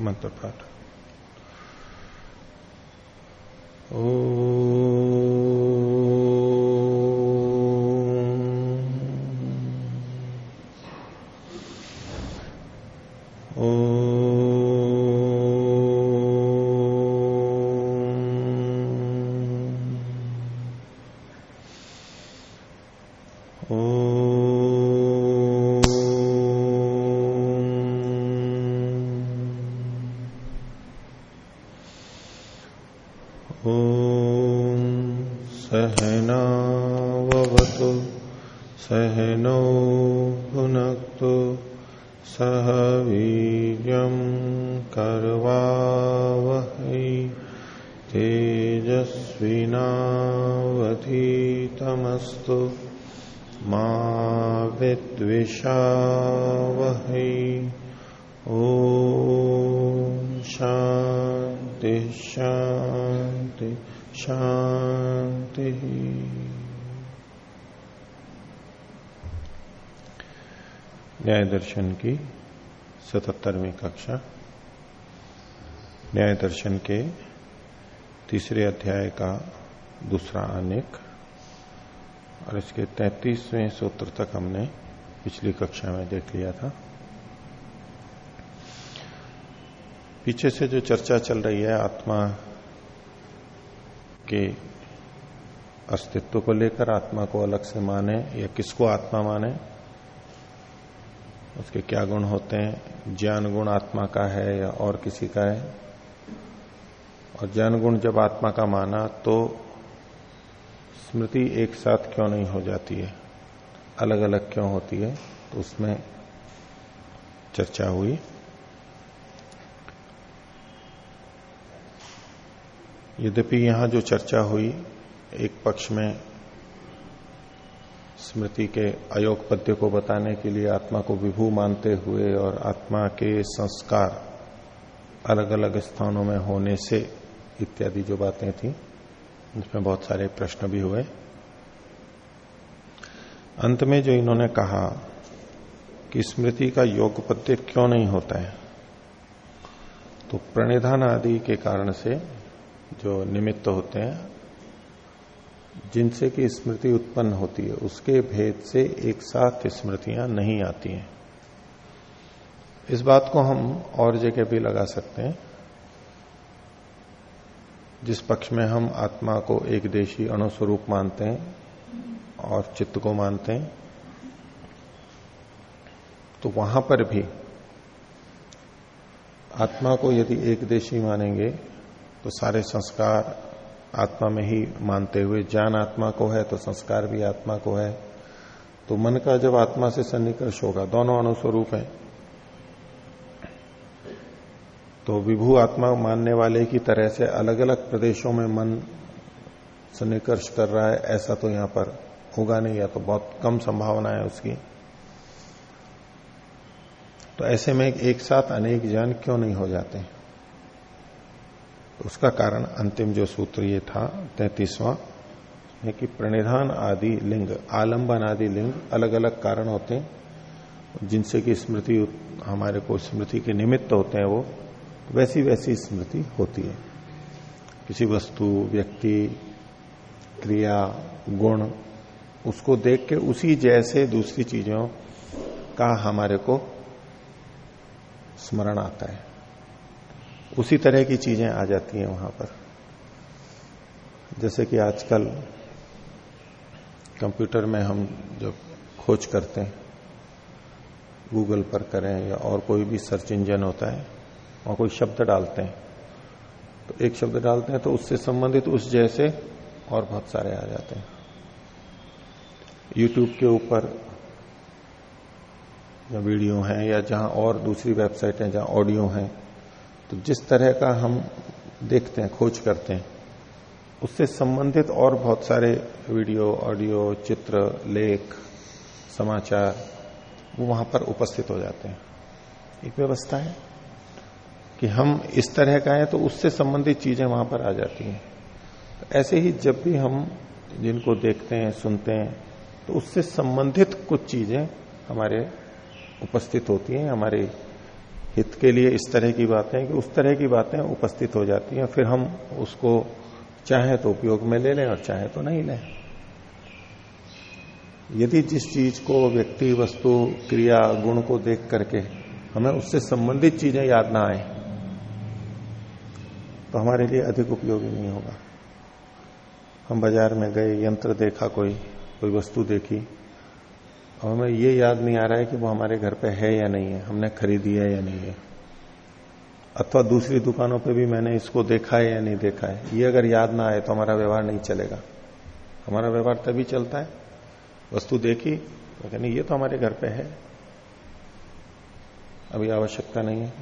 मंत्र पाठ ओ दर्शन की सतहत्तरवीं कक्षा, न्याय दर्शन के तीसरे अध्याय का दूसरा अनेक, और इसके तैतीसवें सूत्र तक हमने पिछली कक्षा में देख लिया था। पीछे से जो चर्चा चल रही है, आत्मा के अस्तित्व को लेकर, आत्मा को अलग से माने या किसको आत्मा माने उसके क्या गुण होते हैं? ज्ञान गुण आत्मा का है या और किसी का है? और ज्ञान गुण जब आत्मा का माना तो स्मृति एक साथ क्यों नहीं हो जाती है? अलग अलग क्यों होती है? तो उसमें चर्चा हुई। यद्यपि यहाँ जो चर्चा हुई, एक पक्ष में स्मृति के अयोग पद्य को बताने के लिए आत्मा को विभू मानते हुए और आत्मा के संस्कार अलग अलग स्थानों में होने से इत्यादि जो बातें थी, उसमें बहुत सारे प्रश्न भी हुए। अंत में जो इन्होंने कहा कि स्मृति का योग पद्य क्यों नहीं होता है तो प्रणिधान आदि के कारण से जो निमित्त होते हैं जिनसे की स्मृति उत्पन्न होती है, उसके भेद से एक साथ स्मृतियाँ नहीं आती हैं। इस बात को हम और जगह भी लगा सकते हैं, जिस पक्ष में हम आत्मा को एक देशी अणुस्वरूप मानते हैं और चित्त को मानते हैं तो वहाँ पर भी आत्मा को यदि एक देशी मानेंगे तो सारे संस्कार आत्मा में ही मानते हुए, ज्ञान आत्मा को है तो संस्कार भी आत्मा को है। तो मन का जब आत्मा से सन्निकर्ष होगा, दोनों अनुस्वरूप है। तो विभू आत्मा मानने वाले की तरह से अलग अलग प्रदेशों में मन सन्निकर्ष कर रहा है, ऐसा तो यहाँ पर होगा नहीं, या तो बहुत कम संभावना है उसकी। तो ऐसे में एक साथ अनेक ज्ञान क्यों नहीं हो जाते? हैं उसका कारण अंतिम जो सूत्र ये था, तैतीसवां, है कि प्रणिधान आदि लिंग, आलंबन आदि लिंग अलग अलग कारण होते हैं। जिनसे कि स्मृति, हमारे को स्मृति के निमित्त होते हैं वो वैसी वैसी स्मृति होती है। किसी वस्तु, व्यक्ति, क्रिया, गुण, उसको देख के उसी जैसे दूसरी चीज़ों का हमारे को स्मरण आता है। उसी तरह की चीज़ें आ जाती हैं वहाँ पर। जैसे कि आजकल कंप्यूटर में हम जब खोज करते हैं, गूगल पर करें या और कोई भी सर्च इंजन होता है, वहाँ कोई शब्द डालते हैं तो एक शब्द डालते हैं तो उससे संबंधित उस जैसे और बहुत सारे आ जाते हैं। यूट्यूब के ऊपर या वीडियो हैं या जहाँ और दूसरी वेबसाइट है जहाँ ऑडियो हैं तो जिस तरह का हम देखते हैं, खोज करते हैं, उससे संबंधित और बहुत सारे वीडियो, ऑडियो, चित्र, लेख, समाचार, वो वहाँ पर उपस्थित हो जाते हैं। एक व्यवस्था है कि हम इस तरह का है तो उससे संबंधित चीज़ें वहाँ पर आ जाती हैं। तो ऐसे ही जब भी हम जिनको देखते हैं, सुनते हैं तो उससे संबंधित कुछ चीज़ें हमारे उपस्थित होती हैं, हमारे हित के लिए इस तरह की बातें कि उस तरह की बातें उपस्थित हो जाती हैं, फिर हम उसको चाहे तो उपयोग में ले लें और चाहे तो नहीं लें। यदि जिस चीज़ को व्यक्ति, वस्तु, क्रिया, गुण को देख करके हमें उससे संबंधित चीज़ें याद ना आए तो हमारे लिए अधिक उपयोगी नहीं होगा। हम बाज़ार में गए, यंत्र देखा कोई कोई वस्तु देखी और हमें ये याद नहीं आ रहा है कि वो हमारे घर पे है या नहीं है। हमने खरीदी है या नहीं है। अथवा दूसरी दुकानों पे भी मैंने इसको देखा है या नहीं देखा है। ये अगर याद ना आए तो हमारा व्यवहार नहीं चलेगा। हमारा व्यवहार तभी चलता है। वस्तु देखी तो कहने, ये तो हमारे घर पे है। अभी आवश्यकता नहीं है।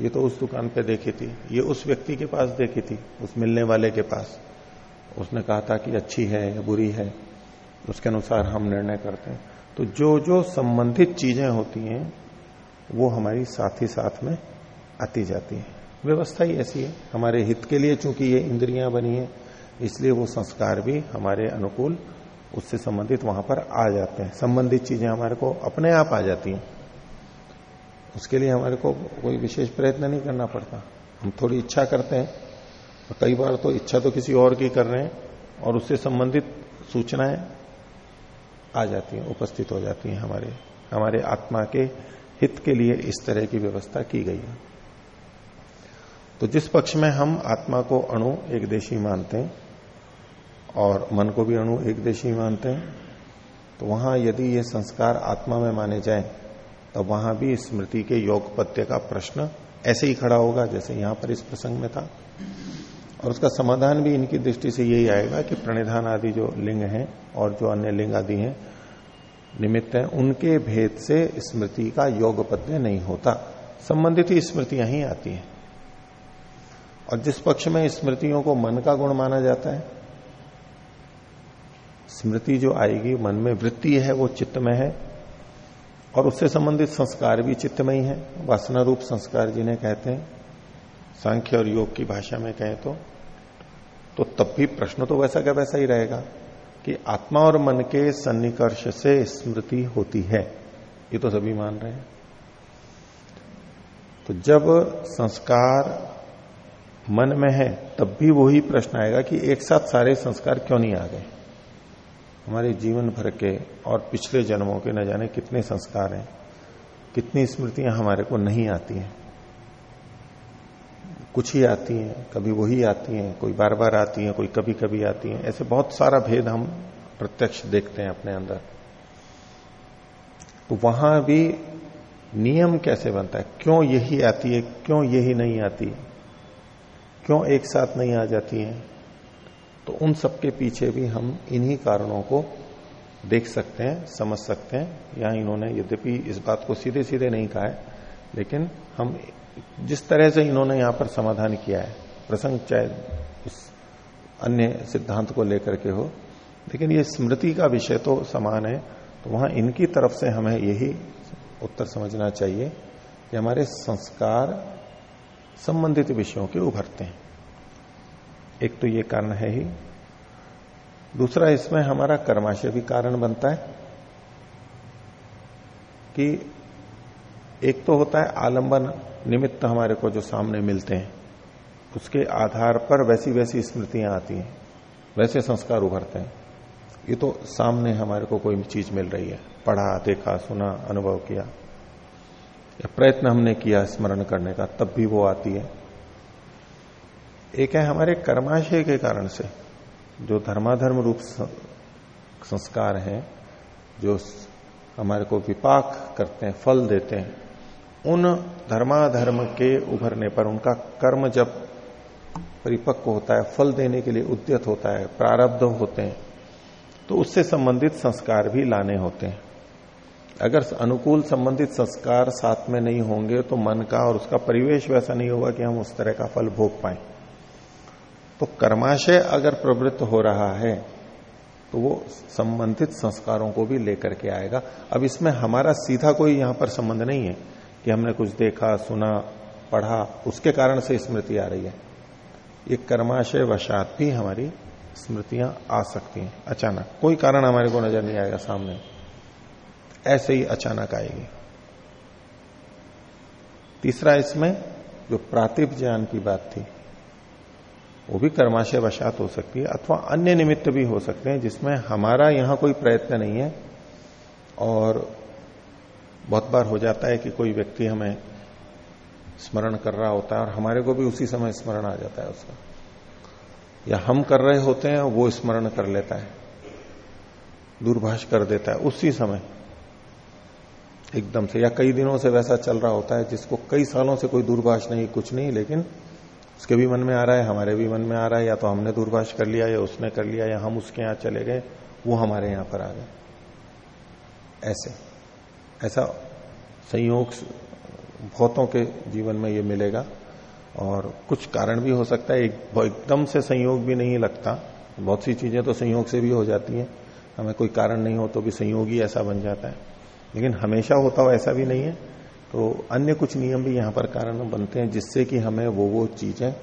ये तो उस दुकान पे देखी थी। ये उस व्यक्ति के पास देखी थी, उस मिलने वाले के पास। उसने कहा था कि अच्छी है या बुरी है उसके अनुसार हम निर्णय करते हैं। तो जो जो संबंधित चीज़ें होती हैं, वो हमारी साथ ही साथ में आती जाती है। व्यवस्था ही ऐसी है। हमारे हित के लिए चूँकि ये इंद्रियाँ बनी है, इसलिए वो संस्कार भी हमारे अनुकूल, उससे संबंधित वहाँ पर आ जाते हैं। संबंधित चीज़ें हमारे को अपने आप आ जाती हैं। उसके लिए हमारे को कोई विशेष प्रयत्न नहीं करना पड़ता। हम थोड़ी इच्छा करते हैं, और कई बार तो इच्छा तो किसी और की कर रहे हैं, और उससे संबंधित सूचनाएँ आ जाती हैं, उपस्थित हो जाती हैं हमारे हमारे आत्मा के हित के लिए इस तरह की व्यवस्था की गई है। तो जिस पक्ष में हम आत्मा को अणु एक देशी मानते हैं और मन को भी अणु एक देशी मानते हैं तो वहाँ यदि ये संस्कार आत्मा में माने जाए तो वहाँ भी स्मृति के योग पत्य का प्रश्न ऐसे ही खड़ा होगा जैसे यहाँ पर इस प्रसंग में था। और उसका समाधान भी इनकी दृष्टि से यही आएगा कि प्रणिधान आदि जो लिंग हैं और जो अन्य लिंग आदि हैं, निमित्त हैं, उनके भेद से स्मृति का योग पद्य नहीं होता। संबंधित ही स्मृतियाँ ही आती हैं। और जिस पक्ष में स्मृतियों को मन का गुण माना जाता है, स्मृति जो आएगी, मन में वृत्ति है, वो चित्त में है, और उससे संबंधित संस्कार भी चित्तमय है। वासना रूप संस्कार जिन्हें कहते हैं सांख्य और योग की भाषा में कहें तो तो तब भी प्रश्न तो वैसा क्या वैसा ही रहेगा कि आत्मा और मन के सन्निकर्ष से स्मृति होती है। ये तो सभी मान रहे हैं। तो जब संस्कार मन में है, तब भी वही प्रश्न आएगा कि एक साथ सारे संस्कार क्यों नहीं आ गए? हमारे जीवन भर के और पिछले जन्मों के न जाने कितने संस्कार हैं, कितनी स्मृतियाँ हमारे को नहीं आती हैं। कुछ ही आती हैं, कभी वही आती हैं, कोई बार बार आती हैं, कोई कभी कभी आती हैं। ऐसे बहुत सारा भेद हम प्रत्यक्ष देखते हैं अपने अंदर। तो वहाँ भी नियम कैसे बनता है? क्यों यही आती है, क्यों यही नहीं आती क्यों एक साथ नहीं आ जाती है? तो उन सबके पीछे भी हम इन्हीं कारणों को देख सकते हैं, समझ सकते हैं। यहाँ इन्होंने यद्यपि इस बात को सीधे सीधे नहीं कहा है, लेकिन हम जिस तरह से इन्होंने यहाँ पर समाधान किया है, प्रसंग चाहे उस अन्य सिद्धांत को लेकर के हो, लेकिन ये स्मृति का विषय तो समान है तो वहाँ इनकी तरफ़ से हमें यही उत्तर समझना चाहिए कि हमारे संस्कार संबंधित विषयों के उभरते हैं। एक तो ये कारण है ही। दूसरा, इसमें हमारा कर्माशय भी कारण बनता है कि एक तो होता है आलंबन निमित्त हमारे को जो सामने मिलते हैं। उसके आधार पर वैसी वैसी स्मृतियाँ आती हैं, वैसे संस्कार उभरते हैं। ये तो सामने हमारे को कोई चीज़ मिल रही है, पढ़ा, देखा, सुना, अनुभव किया। या प्रयत्न हमने किया स्मरण करने का, तब भी वो आती है। एक है हमारे कर्माशय के कारण से, जो धर्माधर्म रूप संस्कार हैं, जो हमारे को विपाक करते हैं, फल देते हैं उन धर्माधर्म के उभरने पर उनका कर्म जब परिपक्व होता है, फल देने के लिए उद्यत होता है, प्रारब्ध होते हैं तो उससे संबंधित संस्कार भी लाने होते हैं। अगर अनुकूल संबंधित संस्कार साथ में नहीं होंगे तो मन का और उसका परिवेश वैसा नहीं होगा कि हम उस तरह का फल भोग पाए। तो कर्माशय अगर प्रवृत्त हो रहा है तो वो संबंधित संस्कारों को भी लेकर के आएगा। अब इसमें हमारा सीधा कोई यहाँ पर संबंध नहीं है। कि हमने कुछ देखा, सुना, पढ़ा, उसके कारण से स्मृति आ रही है। ये कर्माशय वशात भी हमारी स्मृतियाँ आ सकती हैं, अचानक। कोई कारण हमारे को नज़र नहीं आएगा सामने। ऐसे ही अचानक आएगी। तीसरा इसमें जो प्रातिप ज्ञान की बात थी, वो भी कर्माशय वशात हो सकती है, अथवा अन्य निमित्त भी हो सकते हैं, जिसमें हमारा यहाँ कोई प्रयत्न नहीं है और बहुत बार हो जाता है कि कोई व्यक्ति हमें स्मरण कर रहा होता है और हमारे को भी उसी समय स्मरण आ जाता है उसका। या हम कर रहे होते हैं, वो स्मरण कर लेता है। दूरभाष कर देता है, उसी समय। एकदम से, या कई दिनों से वैसा चल रहा होता है, जिसको कई सालों से कोई दूरभाष नहीं, कुछ नहीं, लेकिन उसके भी मन में आ रहा है, हमारे भी मन में आ रहा है, या तो हमने दूरभाष कर लिया, या उसने कर लिया, या हम उसके यहाँ चले गए, वो हमारे यहाँ पर आ गए। ऐसे। ऐसा संयोग बहुतों के जीवन में ये मिलेगा। और कुछ कारण भी हो सकता है। एक, एकदम से संयोग भी नहीं लगता। बहुत सी चीज़ें तो संयोग से भी हो जाती हैं। हमें कोई कारण नहीं हो तो भी संयोग ही ऐसा बन जाता है। लेकिन हमेशा होता हो ऐसा भी नहीं है। तो अन्य कुछ नियम भी यहाँ पर कारण बनते हैं जिससे कि हमें वो वो चीज़ें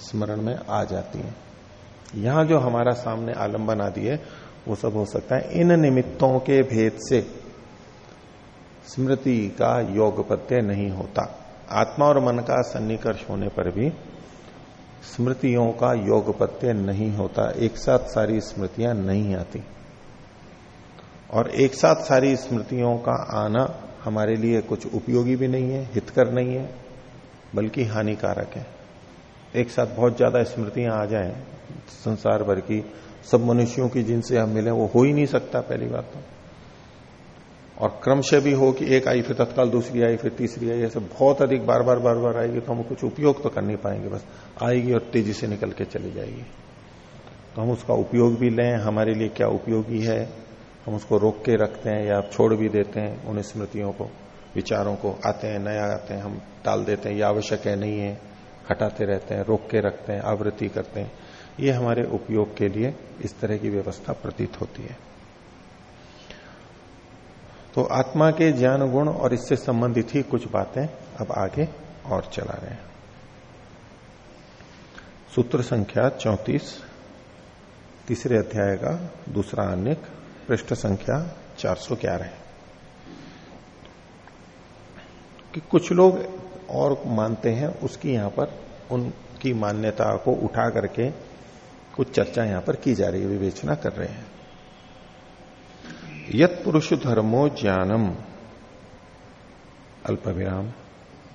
स्मरण में आ जाती हैं। यहाँ जो हमारा सामने आलंबन आदि है वो सब हो सकता है। इन निमित्तों के भेद से स्मृति का योग पत्य नहीं होता। आत्मा और मन का सन्निकर्ष होने पर भी स्मृतियों का योग पत्य नहीं होता। एक साथ सारी स्मृतियाँ नहीं आती। और एक साथ सारी स्मृतियों का आना हमारे लिए कुछ उपयोगी भी नहीं है, हितकर नहीं है, बल्कि हानिकारक है। एक साथ बहुत ज़्यादा स्मृतियाँ आ जाएँ, संसार भर की सब मनुष्यों की जिनसे हम मिले, वो हो ही नहीं सकता, पहली बात तो। और क्रमशः भी हो कि एक आई, फिर तत्काल दूसरी आई, फिर तीसरी आई ऐसे बहुत अधिक बार बार बार बार आएगी तो हम कुछ उपयोग तो कर नहीं पाएँगे, बस आएगी और तेज़ी से निकल के चली जाएगी। तो हम उसका उपयोग भी लें, हमारे लिए क्या उपयोगी है, हम उसको रोक के रखते हैं या छोड़ भी देते हैं उन स्मृतियों को, विचारों को, आते हैं, नया आते हैं, हम टाल देते हैं, ये आवश्यक है, नहीं है, हटाते रहते हैं, रोक के रखते हैं, आवृत्ति करते हैं। ये हमारे उपयोग के लिए इस तरह की व्यवस्था प्रतीत होती है। तो आत्मा के ज्ञान, गुण और इससे संबंधित ही कुछ बातें अब आगे और चला रहे हैं। सूत्र संख्या चौतीस, तीसरे अध्याय का दूसरा अन्य पृष्ठ संख्या 411 है। कि कुछ लोग और मानते हैं, उसकी यहाँ पर उनकी मान्यता को उठा करके कुछ चर्चा यहाँ पर की जा रही है, विवेचना कर रहे हैं। यत पुरुष धर्मो ज्ञानम। अल्प विराम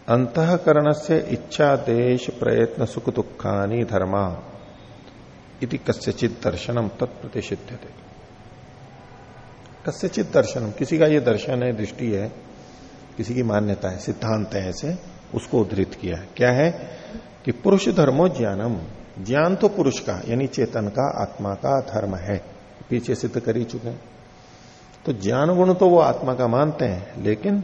अंतकरण से इच्छा देश प्रयत्न सुख दुखानी धर्मा इति कस्यचित दर्शनम तत्प्रतिषिध्य थे कस्यचित दर्शनम किसी का ये दर्शन है, दृष्टि है, किसी की मान्यता है, सिद्धांत है ऐसे, उसको उद्धृत किया है। क्या है? कि पुरुष धर्मो ज्ञानम। ज्ञान तो पुरुष का, यानी चेतन का, आत्मा का धर्म है। पीछे सिद्ध कर ही चुके हैं। तो ज्ञान गुण तो वो आत्मा का मानते हैं, लेकिन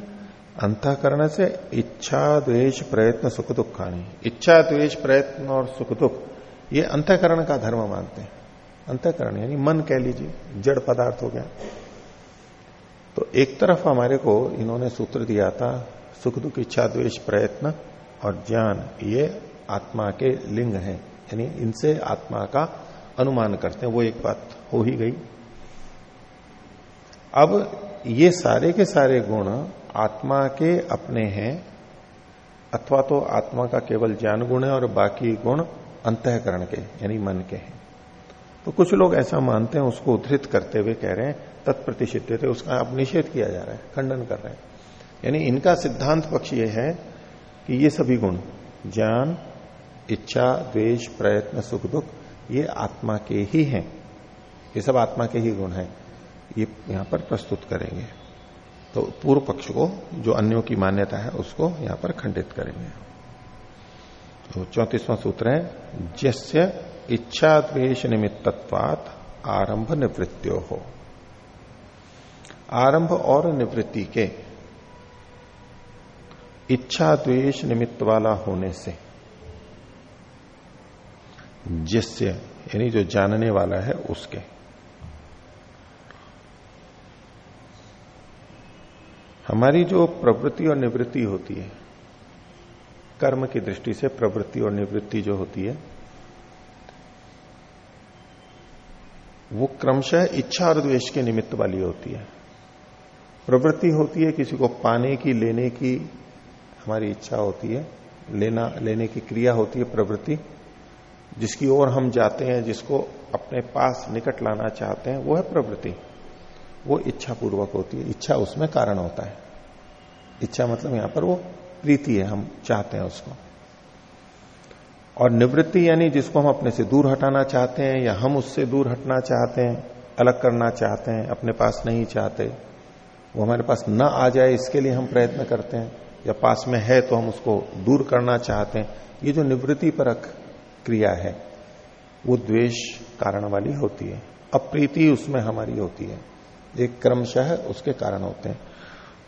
अंतकरण से इच्छा, द्वेष, प्रयत्न, सुख दुखानी इच्छा, द्वेष, प्रयत्न और सुख दुख, ये अंतकरण का धर्म मानते हैं। अंतकरण, यानी मन कह लीजिए, जड़ पदार्थ हो गया। तो एक तरफ़ हमारे को इन्होंने सूत्र दिया था, सुख दुख, इच्छा, द्वेष, प्रयत्न और ज्ञान, ये आत्मा के लिंग हैं। यानी इनसे आत्मा का अनुमान करते हैं। वो एक बात हो ही गई। अब ये सारे के सारे गुण आत्मा के अपने हैं, अथवा तो आत्मा का केवल ज्ञान गुण है और बाकी गुण अंतकरण के, यानी मन के हैं। तो कुछ लोग ऐसा मानते हैं, उसको उद्धृत करते हुए कह रहे हैं तत्प्रतिषिध थे उसका अब निषेध किया जा रहा है, खंडन कर रहे हैं। यानी इनका सिद्धांत पक्ष ये है कि ये सभी गुण, ज्ञान, इच्छा, द्वेष, प्रयत्न, सुख, दुख, ये आत्मा के ही हैं। ये सब आत्मा के ही गुण हैं। ये यहाँ पर प्रस्तुत करेंगे। तो पूर्व पक्ष को, जो अन्यों की मान्यता है, उसको यहाँ पर खंडित करेंगे। तो चौतीसवां सूत्र है, जस्य इच्छा द्वेश निमित्तत्वात आरंभ निवृत्तियों हो। आरंभ और निवृत्ति के इच्छा द्वेश निमित्त वाला होने से जिससे यानी जो जानने वाला है, उसके हमारी जो प्रवृत्ति और निवृत्ति होती है, कर्म की दृष्टि से प्रवृत्ति और निवृत्ति जो होती है, वो क्रमशः इच्छा और द्वेष के निमित्त वाली होती है। प्रवृत्ति होती है किसी को पाने की, लेने की हमारी इच्छा होती है, लेना, लेने की क्रिया होती है प्रवृत्ति, जिसकी ओर हम जाते हैं, जिसको अपने पास निकट लाना चाहते हैं, वो है प्रवृत्ति। वो इच्छा पूर्वक होती है। इच्छा उसमें कारण होता है। इच्छा मतलब यहाँ पर वो प्रीति है, हम चाहते हैं उसको। और निवृत्ति यानी जिसको हम अपने से दूर हटाना चाहते हैं या हम उससे दूर हटना चाहते हैं, अलग करना चाहते हैं, अपने पास नहीं चाहते, वो हमारे पास न आ जाए इसके लिए हम प्रयत्न करते हैं, या पास में है तो हम उसको दूर करना चाहते हैं, ये जो निवृत्ति परक क्रिया है, वो द्वेष कारण वाली होती है। अप्रीति उसमें हमारी होती है। एक क्रमशः उसके कारण होते हैं।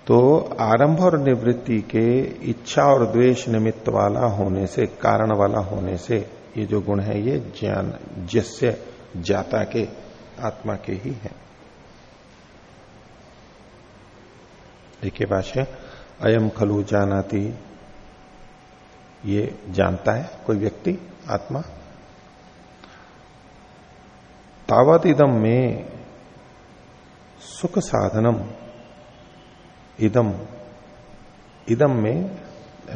तो आरंभ और निवृत्ति के इच्छा और द्वेष निमित्त वाला होने से, कारण वाला होने से, ये जो गुण है, ये ज्ञान जस्य जाता के, आत्मा के ही है। देखिए भाष्य, अयम खलु जानाती, ये जानता है कोई व्यक्ति, आत्मा। तावत इदम में सुख साधनम इदम। इदम में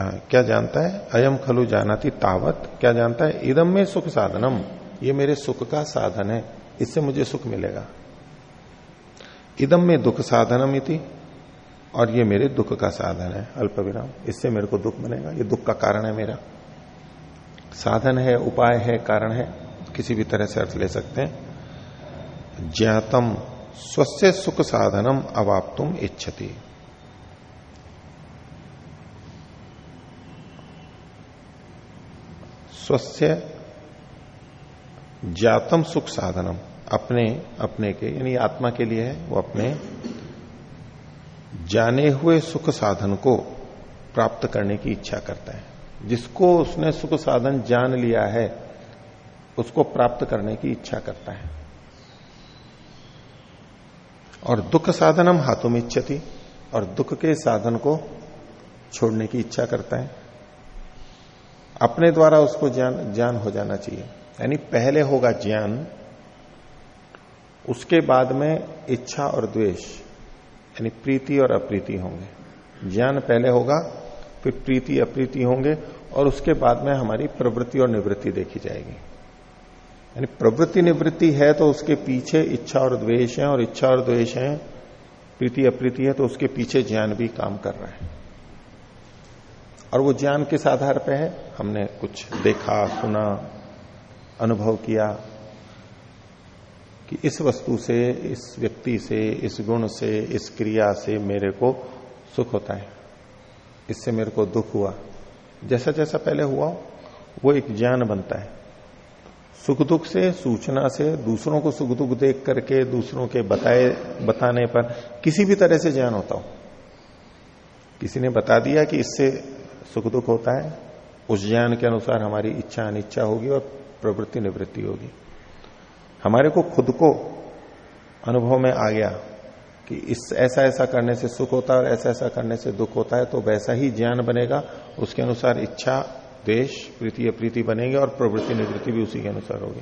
आ, क्या जानता है? अयम खलु जानाती तावत। क्या जानता है? इदम में सुख साधनम ये मेरे सुख का साधन है। इससे मुझे सुख मिलेगा। इदम में दुख साधनम इति और ये मेरे दुख का साधन है। अल्प विराम। इससे मेरे को दुख बनेगा ये दुख का कारण है मेरा। साधन है उपाय है कारण है किसी भी तरह से अर्थ ले सकते हैं। ज्ञातम। स्वस्थ सुख साधनम अवाप्तुम इच्छति। स्वस्थ जातम सुख साधनम अपने अपने के, यानी आत्मा के लिए है, वो अपने जाने हुए सुख साधन को प्राप्त करने की इच्छा करता है। जिसको उसने सुख साधन जान लिया है, उसको प्राप्त करने की इच्छा करता है। और दुख साधनम हाथों में इच्छती, और दुख के साधन को छोड़ने की इच्छा करता है। अपने द्वारा उसको ज्ञान ज्ञान हो जाना चाहिए। यानी पहले होगा ज्ञान, उसके बाद में इच्छा और द्वेष, यानी प्रीति और अप्रीति होंगे। ज्ञान पहले होगा, फिर प्रीति, अप्रीति होंगे, और उसके बाद में हमारी प्रवृत्ति और निवृत्ति देखी जाएगी। यानी प्रवृत्ति निवृत्ति है तो उसके पीछे इच्छा और द्वेष है, और इच्छा और द्वेष है, प्रीति अप्रीति है तो उसके पीछे ज्ञान भी काम कर रहा है। और वो ज्ञान किस आधार पे है? हमने कुछ देखा, सुना, अनुभव किया कि इस वस्तु से, इस व्यक्ति से, इस गुण से, इस क्रिया से मेरे को सुख होता है। इससे मेरे को दुख हुआ। जैसा जैसा पहले हुआ, वो एक ज्ञान बनता है। सुख दुख से, सूचना से, दूसरों को सुख दुख देख करके, दूसरों के बताए, बताने पर किसी भी तरह से ज्ञान होता हो। किसी ने बता दिया कि इससे सुख दुख होता है, उस ज्ञान के अनुसार हमारी इच्छा अनिच्छा होगी और प्रवृत्ति निवृत्ति होगी। हमारे को खुद को अनुभव में आ गया कि इस ऐसा ऐसा करने से सुख होता है और ऐसा ऐसा करने से दुख होता है तो वैसा ही ज्ञान बनेगा, उसके अनुसार इच्छा देश, प्रीति अप्रीति बनेगी और प्रवृत्ति निवृत्ति भी उसी के अनुसार होगी।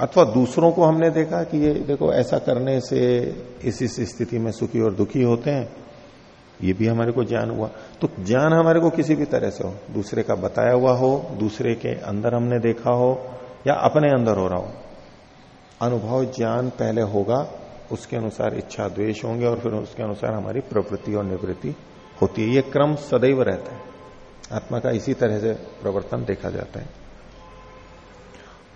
अथवा दूसरों को हमने देखा कि ये, देखो, ऐसा करने से इस इस स्थिति में सुखी और दुखी होते हैं, ये भी हमारे को ज्ञान हुआ। तो ज्ञान हमारे को किसी भी तरह से हो, दूसरे का बताया हुआ हो, दूसरे के अंदर हमने देखा हो, या अपने अंदर हो रहा हो। अनुभव ज्ञान पहले होगा, उसके अनुसार इच्छा द्वेष होंगे और फिर उसके अनुसार हमारी प्रवृत्ति और निवृत्ति होती है। ये क्रम सदैव रहता है। आत्मा का इसी तरह से प्रवर्तन देखा जाता है।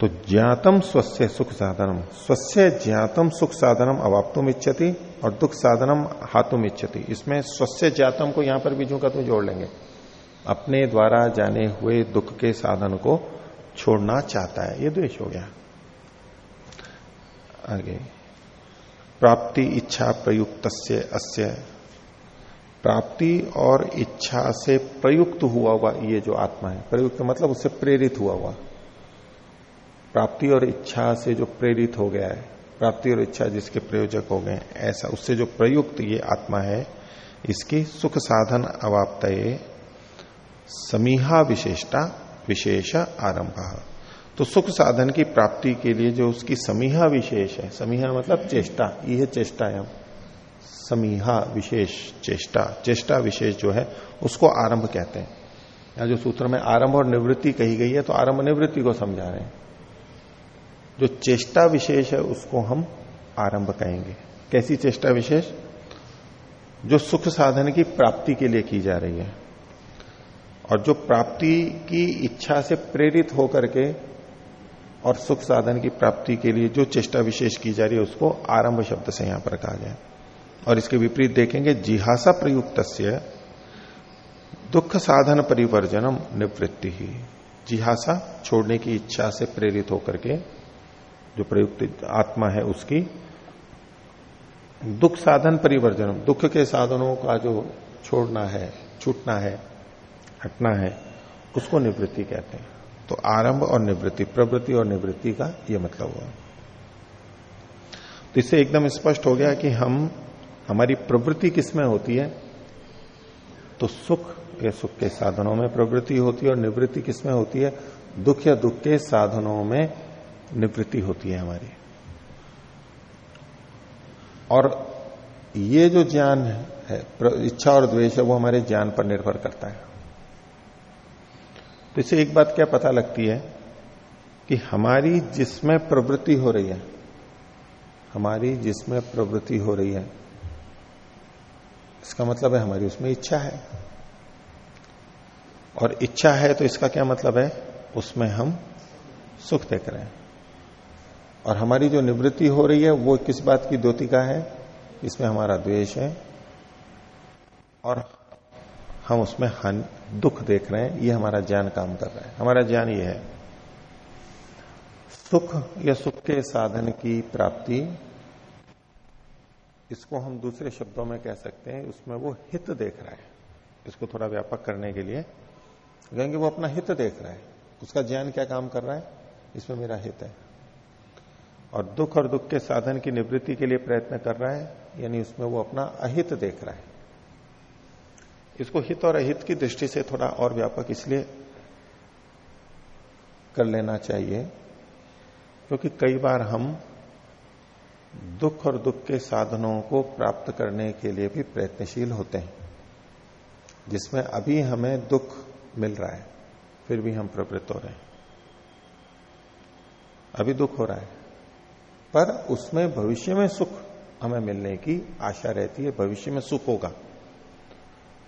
तो ज्ञातम स्वस्थ सुख साधनम स्वस्थ ज्ञातम सुख साधनम अवाप्तुम इच्छति और दुख साधनम हाथुम इच्छति। इसमें स्वस्थ ज्ञातम को यहाँ पर बीजों का तो जोड़ लेंगे। अपने द्वारा जाने हुए दुख के साधन को छोड़ना चाहता है। ये द्वेष हो गया। आगे। प्राप्ति इच्छा प्रयुक्त अस्य प्राप्ति और इच्छा से प्रयुक्त हुआ हुआ ये जो आत्मा है। प्रयुक्त मतलब उससे प्रेरित हुआ हुआ। प्राप्ति और इच्छा से जो प्रेरित हो गया है, प्राप्ति और इच्छा जिसके प्रयोजक हो गए, ऐसा उससे जो प्रयुक्त ये आत्मा है, इसकी सुख साधन अवाप्त समीहा विशेषता विशेष आरंभ। तो सुख साधन की प्राप्ति के लिए जो उसकी समीहा विशेष है, समीहा मतलब चेष्टा, यह चेष्टा है। समीहा विशेष चेष्टा चेष्टा विशेष जो है, उसको आरंभ कहते हैं। या जो सूत्र में आरंभ और निवृत्ति कही गई है तो आरंभ निवृत्ति को समझा रहे हैं। जो चेष्टा विशेष है, उसको हम आरंभ कहेंगे। कैसी चेष्टा विशेष? जो सुख साधन की प्राप्ति के लिए की जा रही है। और जो प्राप्ति की इच्छा से प्रेरित होकर के और सुख साधन की प्राप्ति के लिए जो चेष्टा विशेष की जा रही है, उसको आरंभ शब्द से यहाँ पर कहा गया और इसके विपरीत देखेंगे, जिहासा प्रयुक्त दुख साधन परिवर्जनम निवृत्ति ही। जिहासा छोड़ने की इच्छा से प्रेरित होकर के जो प्रयुक्त आत्मा है उसकी दुख साधन परिवर्जनम, दुख के साधनों का जो छोड़ना है, छूटना है, हटना है, उसको निवृत्ति कहते हैं। तो आरंभ और निवृत्ति, प्रवृत्ति और निवृत्ति का यह मतलब हुआ। तो इससे एकदम स्पष्ट हो गया कि हम हमारी प्रवृत्ति किसमें होती है? तो सुख या सुख के साधनों में प्रवृत्ति होती है और निवृत्ति किसमें होती है? दुख या दुख के साधनों में निवृत्ति होती है हमारी। और ये जो ज्ञान है इच्छा और द्वेष है, वो हमारे ज्ञान पर निर्भर करता है। तो इसे एक बात क्या पता लगती है कि हमारी जिसमें प्रवृत्ति हो रही है, हमारी जिसमें प्रवृत्ति हो रही है इसका मतलब है हमारी उसमें इच्छा है। और इच्छा है तो इसका क्या मतलब है? उसमें हम सुख देख रहे हैं। और हमारी जो निवृत्ति हो रही है, वो किस बात की द्योतिका है? इसमें हमारा द्वेष है। और हम उसमें हन, दुख देख रहे हैं। ये हमारा ज्ञान काम कर रहा है। हमारा ज्ञान ये है। सुख या सुख के साधन की प्राप्ति इसको हम दूसरे शब्दों में कह सकते हैं, उसमें वो हित देख रहा है। इसको थोड़ा व्यापक करने के लिए कहेंगे वो अपना हित देख रहा है। उसका ज्ञान क्या काम कर रहा है? इसमें मेरा हित है। और दुख और दुख के साधन की निवृत्ति के लिए प्रयत्न कर रहा है, यानी उसमें वो अपना अहित देख रहा है। इसको हित और अहित की दृष्टि से थोड़ा और व्यापक इसलिए कर लेना चाहिए, क्योंकि कई बार हम दुख और दुख के साधनों को प्राप्त करने के लिए भी प्रयत्नशील होते हैं, जिसमें अभी हमें दुख मिल रहा है, फिर भी हम प्रवृत्त हो रहे हैं। अभी दुख हो रहा है, पर उसमें भविष्य में सुख हमें मिलने की आशा रहती है, भविष्य में सुख होगा।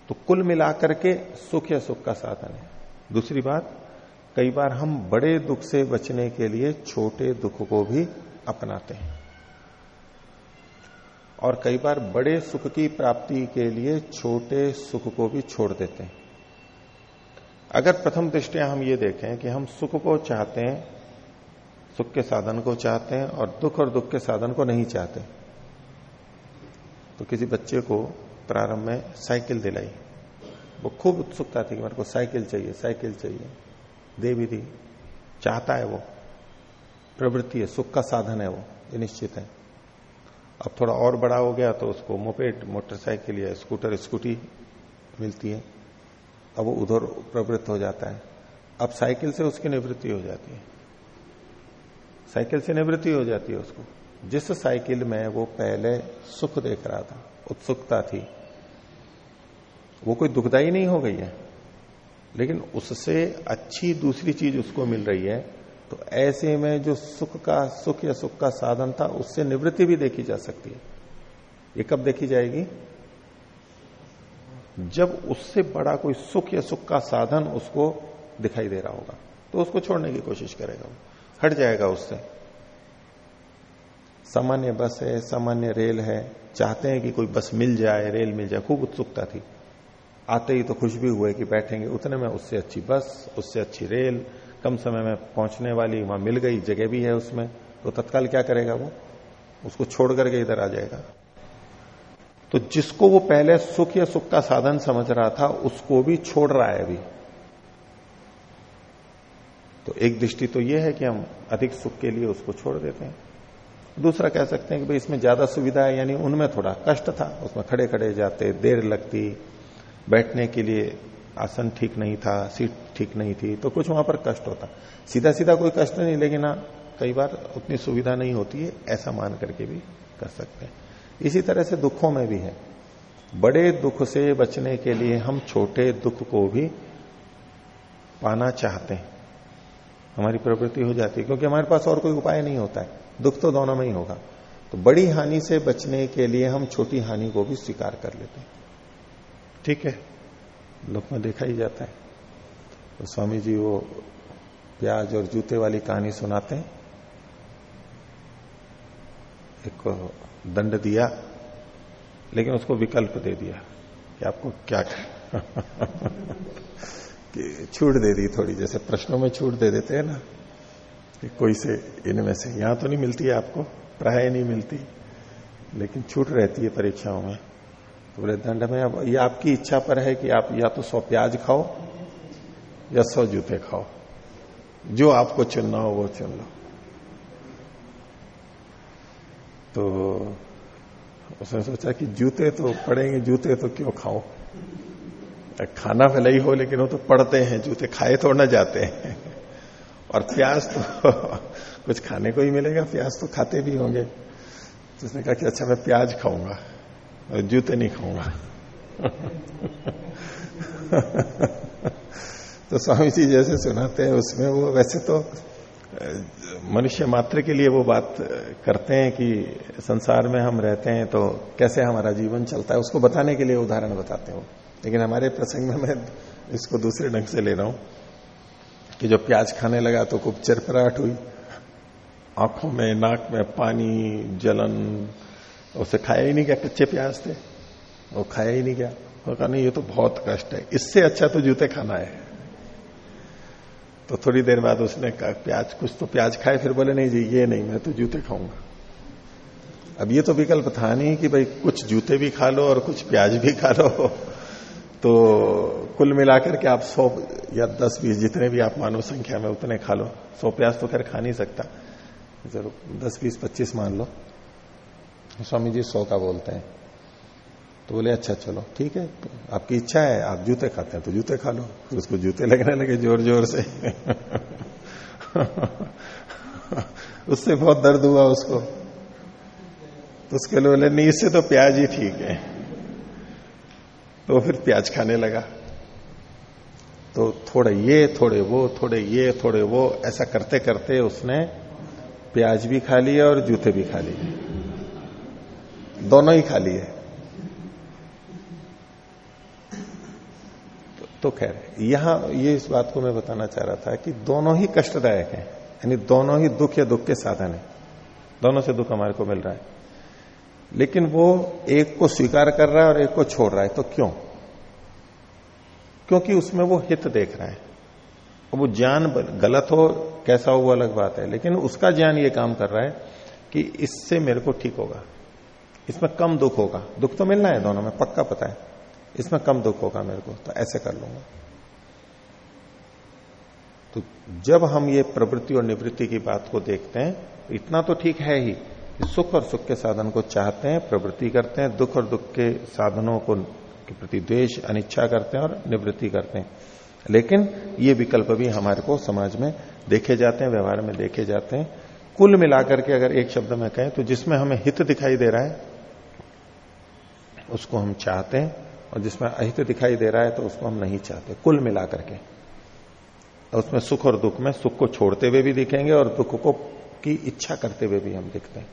तो कुल मिलाकर के सुख या सुख का साधन है। दूसरी बात, कई बार हम बड़े दुख से बचने के लिए छोटे दुख को भी अपनाते हैं। और कई बार बड़े सुख की प्राप्ति के लिए छोटे सुख को भी छोड़ देते हैं। अगर प्रथम दृष्टिया हम ये देखें कि हम सुख को चाहते हैं, सुख के साधन को चाहते हैं और दुख और दुख के साधन को नहीं चाहते। तो किसी बच्चे को प्रारंभ में साइकिल दिलाई। वो खूब उत्सुकता थी कि मेरे को साइकिल चाहिए साइकिल चाहिए। दे भी दी चाहता है वो। प्रवृत्ति है, सुख का साधन है वो निश्चित है। अब थोड़ा और बड़ा हो गया तो उसको मोपेट मोटरसाइकिल या स्कूटर, स्कूटी मिलती है। अब वो उधर प्रवृत्त हो जाता है। अब साइकिल से उसकी निवृत्ति हो जाती है। साइकिल से निवृत्ति हो जाती है उसको। जिस साइकिल में वो पहले सुख देख रहा था, उत्सुकता थी, वो कोई दुखदाई नहीं हो गई है। लेकिन उससे अच्छी दूसरी चीज़ उसको मिल रही है तो ऐसे में जो सुख का, सुख या सुख का साधन था, उससे निवृत्ति भी देखी जा सकती है। ये कब देखी जाएगी? जब उससे बड़ा कोई सुख या सुख का साधन उसको दिखाई दे रहा होगा तो उसको छोड़ने की कोशिश करेगा वो। हट जाएगा उससे। सामान्य बस है, सामान्य रेल है, चाहते हैं कि कोई बस मिल जाए, रेल मिल जाए, खूब उत्सुकता थी। आते ही तो खुश भी हुए कि बैठेंगे, उतने में उससे अच्छी बस, उससे अच्छी रेल कम समय में पहुँचने वाली, वहाँ मिल गई, जगह भी है उसमें तो तत्काल क्या करेगा वो? उसको छोड़ करके इधर आ जाएगा। तो जिसको वो पहले सुख या सुख का साधन समझ रहा था, उसको भी छोड़ रहा है अभी। तो एक दृष्टि तो यह है कि हम अधिक सुख के लिए उसको छोड़ देते हैं। दूसरा कह सकते हैं कि भाई इसमें ज़्यादा सुविधा है, यानी उनमें थोड़ा कष्ट था। उसमें खड़े खड़े जाते, देर लगती, बैठने के लिए आसन ठीक नहीं था, सीट ठीक नहीं थी तो कुछ वहाँ पर कष्ट होता। सीधा सीधा कोई कष्ट नहीं, लेकिन हाँ कई बार उतनी सुविधा नहीं होती है, ऐसा मान करके भी कर सकते हैं। इसी तरह से दुखों में भी है। बड़े दुख से बचने के लिए हम छोटे दुख को भी पाना चाहते हैं। हमारी प्रवृत्ति हो जाती है, क्योंकि हमारे पास और कोई उपाय नहीं होता है। दुख तो दोनों में ही होगा। तो बड़ी हानि से बचने के लिए हम छोटी हानि को भी स्वीकार कर लेते हैं। ठीक है? लोक में देखा ही जाता है। तो स्वामी जी वो प्याज और जूते वाली कहानी सुनाते हैं। एक दंड दिया, लेकिन उसको विकल्प दे दिया कि आपको क्या कि छूट दे दी थोड़ी, जैसे प्रश्नों में छूट दे देते हैं ना, कि कोई से इनमें से, यहाँ तो नहीं मिलती है आपको, प्राय नहीं मिलती, लेकिन छूट रहती है परीक्षाओं में। तो बोले, दंड में अब ये आपकी इच्छा पर है कि आप या तो सौ प्याज खाओ या सौ जूते खाओ। जो आपको चुनना हो वो चुन लो। तो उसने सोचा कि जूते तो पड़ेंगे, जूते तो क्यों खाओ खाना भले ही हो, लेकिन वो तो पड़ते हैं, जूते खाए तो ना जाते हैं। और प्याज तो कुछ खाने को ही मिलेगा, प्याज तो खाते भी होंगे। तो उसने कहा कि अच्छा मैं प्याज खाऊँगा। जूते नहीं खाऊँगा तो स्वामी जी जैसे सुनाते हैं उसमें वो वैसे तो मनुष्य मात्र के लिए वो बात करते हैं कि संसार में हम रहते हैं तो कैसे हमारा जीवन चलता है उसको बताने के लिए उदाहरण बताते हैं लेकिन हमारे प्रसंग में मैं इसको दूसरे ढंग से ले रहा हूँ कि जो प्याज खाने लगा तो खूब चिरपराहट हुई। आँखों में नाक में पानी जलन उसे खाया ही नहीं गया कच्चे प्याज थे। वो खाया ही नहीं गया। वो कहा, नहीं, ये तो बहुत कष्ट है। इससे अच्छा तो जूते खाना है। तो थोड़ी देर बाद उसने कहा, प्याज, कुछ तो प्याज खाए। फिर बोले, नहीं जी, ये नहीं, मैं तो जूते खाऊँगा। अब ये तो विकल्प था नहीं कि भाई कुछ जूते भी खा लो और कुछ प्याज भी खा लो। तो कुल मिलाकर के आप सौ या दस, बीस, जितने भी आप मानो संख्या में उतने खा लो। सौ प्याज तो खैर खा नहीं सकता। ज़रूर, दस, बीस, पच्चीस मान लो। स्वामी जी सौ का बोलते हैं। तो बोले अच्छा चलो, ठीक है तो आपकी इच्छा है, आप जूते खाते हैं तो जूते खा लो। फिर उसको जूते लगने लगे ज़ोर ज़ोर से। उससे बहुत दर्द हुआ उसको। तो उसके लिए बोले, नहीं, इससे तो प्याज ही ठीक है। तो फिर प्याज खाने लगा। तो थोड़े ये, थोड़े वो, थोड़े ये, थोड़े वो, ऐसा करते करते उसने प्याज भी खा लिया और जूते भी खा लिए। दोनों ही खाली है। तो, तो खैर यहाँ ये इस बात को मैं बताना चाह रहा था कि दोनों ही कष्टदायक हैं यानी दोनों ही दुख या दुख के साधन है। दोनों से दुख हमारे को मिल रहा है। लेकिन वो एक को स्वीकार कर रहा है और एक को छोड़ रहा है तो क्यों? क्योंकि उसमें वो हित देख रहा है। अब वो ज्ञान गलत हो कैसा हो वो अलग बात है। लेकिन उसका ज्ञान ये काम कर रहा है कि इससे मेरे को ठीक होगा। इसमें कम दुख होगा। दुख तो मिलना है दोनों में, पक्का पता है। इसमें कम दुख होगा मेरे को तो ऐसे कर लूँगा। तो जब हम ये प्रवृत्ति और निवृत्ति की बात को देखते हैं इतना तो ठीक है ही सुख और सुख के साधन को चाहते हैं, प्रवृत्ति करते हैं, दुख और दुख के साधनों को, के प्रति द्वेश अनिच्छा करते हैं और निवृत्ति करते हैं। लेकिन ये विकल्प भी हमारे को समाज में देखे जाते हैं, व्यवहार में देखे जाते हैं। कुल मिलाकर के अगर एक शब्द में कहें तो जिसमें हमें हित दिखाई दे रहा है उसको हम चाहते हैं और जिसमें अहित दिखाई दे रहा है तो उसको हम नहीं चाहते। कुल मिलाकर के उसमें सुख और दुख में, सुख को छोड़ते हुए भी दिखेंगे और दुख को, की इच्छा करते हुए भी हम दिखते हैं।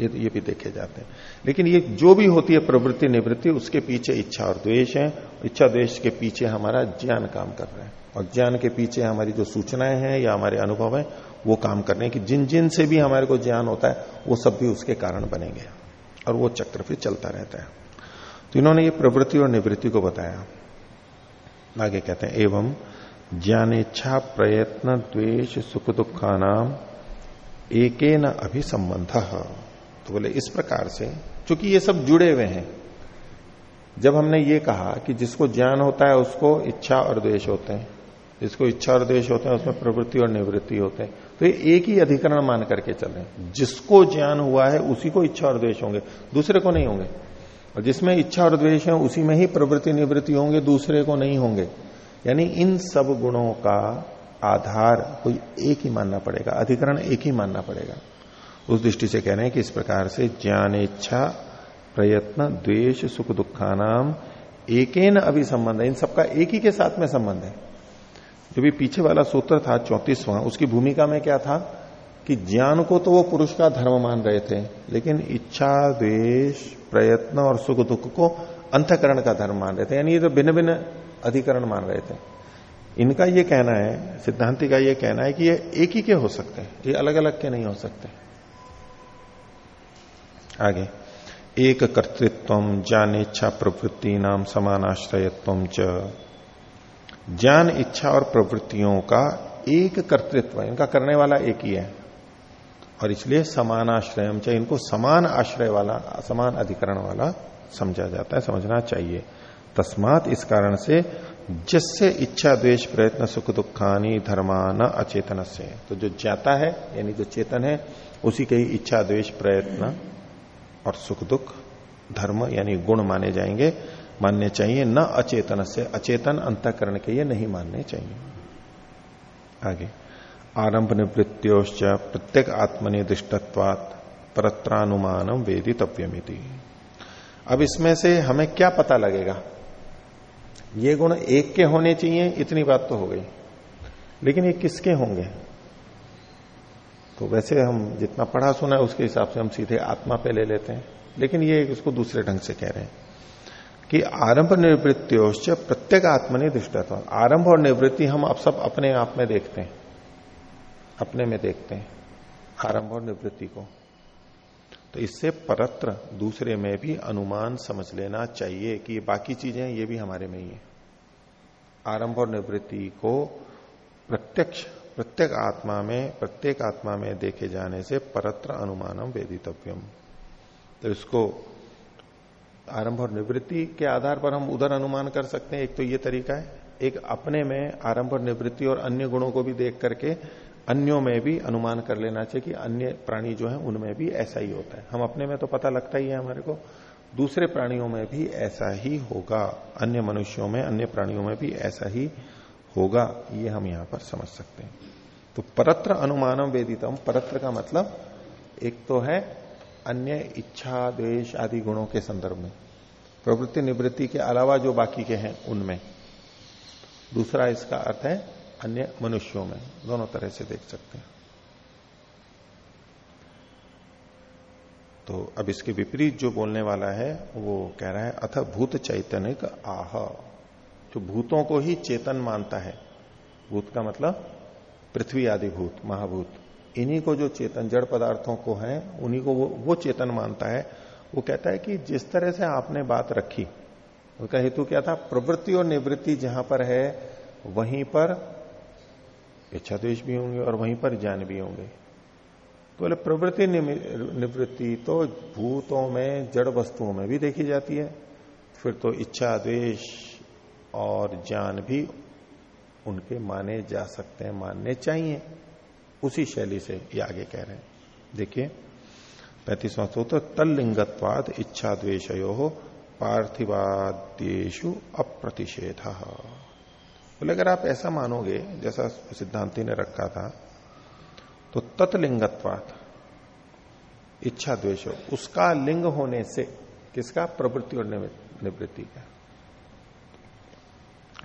ये ये भी देखे जाते हैं। लेकिन ये जो भी होती है प्रवृत्ति निवृत्ति, उसके पीछे इच्छा और द्वेष है। इच्छा द्वेष के पीछे हमारा ज्ञान काम कर रहा है। और ज्ञान के पीछे हमारी जो सूचनाएँ हैं या हमारे अनुभव है, वो काम कर रहे हैं कि जिन जिन से भी हमारे को ज्ञान होता है, वो सब भी उसके कारण बनेंगे। और वो चक्र फिर चलता रहता है। तो इन्होंने ये प्रवृत्ति और निवृत्ति को बताया। आगे कहते हैं, एवं ज्ञानेच्छा प्रयत्न द्वेष सुख दुखा नाम एक न अभिसंबंध। तो बोले, इस प्रकार से, चूँकि ये सब जुड़े हुए हैं, जब हमने ये कहा कि जिसको ज्ञान होता है उसको इच्छा और द्वेष होते हैं, जिसको इच्छा और द्वेष होते हैं उसमें प्रवृत्ति और निवृत्ति होते हैं। तो ये एक ही अधिकरण मान करके चले, जिसको ज्ञान हुआ है उसी को इच्छा और द्वेष होंगे, दूसरे को नहीं होंगे। और जिसमें इच्छा और द्वेष है, उसी में ही प्रवृत्ति निवृत्ति होंगे, दूसरे को नहीं होंगे। यानी इन सब गुणों का आधार कोई एक ही मानना पड़ेगा, अधिकरण एक ही मानना पड़ेगा। उस दृष्टि से कह रहे हैं कि इस प्रकार से ज्ञान, इच्छा, प्रयत्न, द्वेष, सुख, दुखानाम, एकेन अभी संबंध है इन सबका एक ही के साथ में संबंध है। जो भी पीछे वाला सूत्र था, चौतीसवां, उसकी भूमिका में क्या था? कि ज्ञान को तो वो पुरुष का धर्म मान रहे थे, लेकिन इच्छा, द्वेष, प्रयत्न और सुख दुख को अंतकरण का धर्म मान रहे थे, यानी ये तो भिन्न भिन्न अधिकरण मान रहे थे। इनका ये कहना है, सिद्धांति का ये कहना है कि ये एक ही के हो सकते हैं, ये अलग अलग के नहीं हो सकते। आगे, एक कर्तृत्व ज्ञान इच्छा प्रवृत्ति नाम समानाश्रयत्व च। ज्ञान, इच्छा और प्रवृत्तियों का एक कर्तृत्व इनका करने वाला एक ही है। और इसलिए समान समानाश्रय चाहे इनको समान आश्रय वाला, समान अधिकरण वाला समझा जाता है, समझना चाहिए। तस्मात इस कारण से जिससे इच्छा, द्वेष, प्रयत्न, सुख दुखानी धर्मान अचेतन से तो जो जाता है, यानी जो चेतन है, उसी के ही इच्छा, द्वेष, प्रयत्न और सुख, दुख, धर्म, यानी गुण माने जाएँगे। मानने चाहिए, न अचेतन से अचेतन अंतकरण के ये नहीं मानने चाहिए। आगे। आरंभ निवृत्तियोश्च प्रत्येक आत्मनिर्दिष्टत्वात परत्रानुमानम वेदितव्यमिति अब इसमें से हमें क्या पता लगेगा? ये गुण एक के होने चाहिए, इतनी बात तो हो गई। लेकिन ये किसके होंगे? तो वैसे हम जितना पढ़ा सुना है, उसके हिसाब से हम सीधे आत्मा पे ले लेते हैं। लेकिन ये इसको दूसरे ढंग से कह रहे हैं कि आरंभ निवृत्तियोश्च प्रत्येक आत्मनि दृष्टत्व आरंभ और निवृत्ति हम अब सब अपने आप में देखते हैं। अपने में देखते हैं, आरंभ और निवृत्ति को। तो इससे परत्र दूसरे में भी अनुमान समझ लेना चाहिए कि ये बाकी चीज़ें ये भी हमारे में ही है। आरंभ और निवृत्ति को प्रत्यक्ष, प्रत्येक आत्मा में, प्रत्येक आत्मा में देखे जाने से परत्र अनुमानम वेदितव्यम। तो इसको आरंभ और निवृत्ति के आधार पर हम उधर अनुमान कर सकते हैं। एक तो ये तरीका है, एक अपने में आरंभ और निवृत्ति और अन्य गुणों को भी देख करके अन्यों में भी अनुमान कर लेना चाहिए कि अन्य प्राणी जो है, उनमें भी ऐसा ही होता है। हम अपने में तो पता लगता ही है हमारे को, दूसरे प्राणियों में भी ऐसा ही होगा। अन्य मनुष्यों में, अन्य प्राणियों में भी ऐसा ही होगा, ये हम यहाँ पर समझ सकते हैं। तो परत्र अनुमानम वेदितम, परत्र का मतलब एक तो है अन्य इच्छा द्वेश आदि गुणों के संदर्भ में। प्रवृत्ति निवृत्ति के अलावा जो बाकी के हैं, उनमें। दूसरा इसका अर्थ है अन्य मनुष्यों में दोनों तरह से देख सकते हैं। तो अब इसके विपरीत जो बोलने वाला है वो कह रहा है अथ भूत चैतन्य का आह। जो भूतों को ही चेतन मानता है। भूत का मतलब पृथ्वी आदि भूत महाभूत। इन्हीं को जो चेतन जड़ पदार्थों को है उन्हीं को वो, वो चेतन मानता है। वो कहता है कि जिस तरह से आपने बात रखी उसका हेतु क्या था? प्रवृत्ति और निवृत्ति जहाँ पर है वहीं पर इच्छा द्वेश भी होंगे और वहीं पर ज्ञान भी होंगे। तो बोले, प्रवृत्ति निवृत्ति तो भूतों में, जड़ वस्तुओं में भी देखी जाती है। फिर तो इच्छा द्वेश और ज्ञान भी उनके माने जा सकते हैं, मानने चाहिए। उसी शैली से ये आगे कह रहे हैं। देखिए, पैंतीसवां सूत्र तल्लिंगत्वाद इच्छा द्वेशयो पार्थिवाद्येशु अप्रतिषेध। बोले, अगर आप ऐसा मानोगे, जैसा सिद्धांति ने रखा था तो तत्लिंगत्वात, इच्छा द्वेष, उसका लिंग होने से किसका? प्रवृत्ति और निवृत्ति का।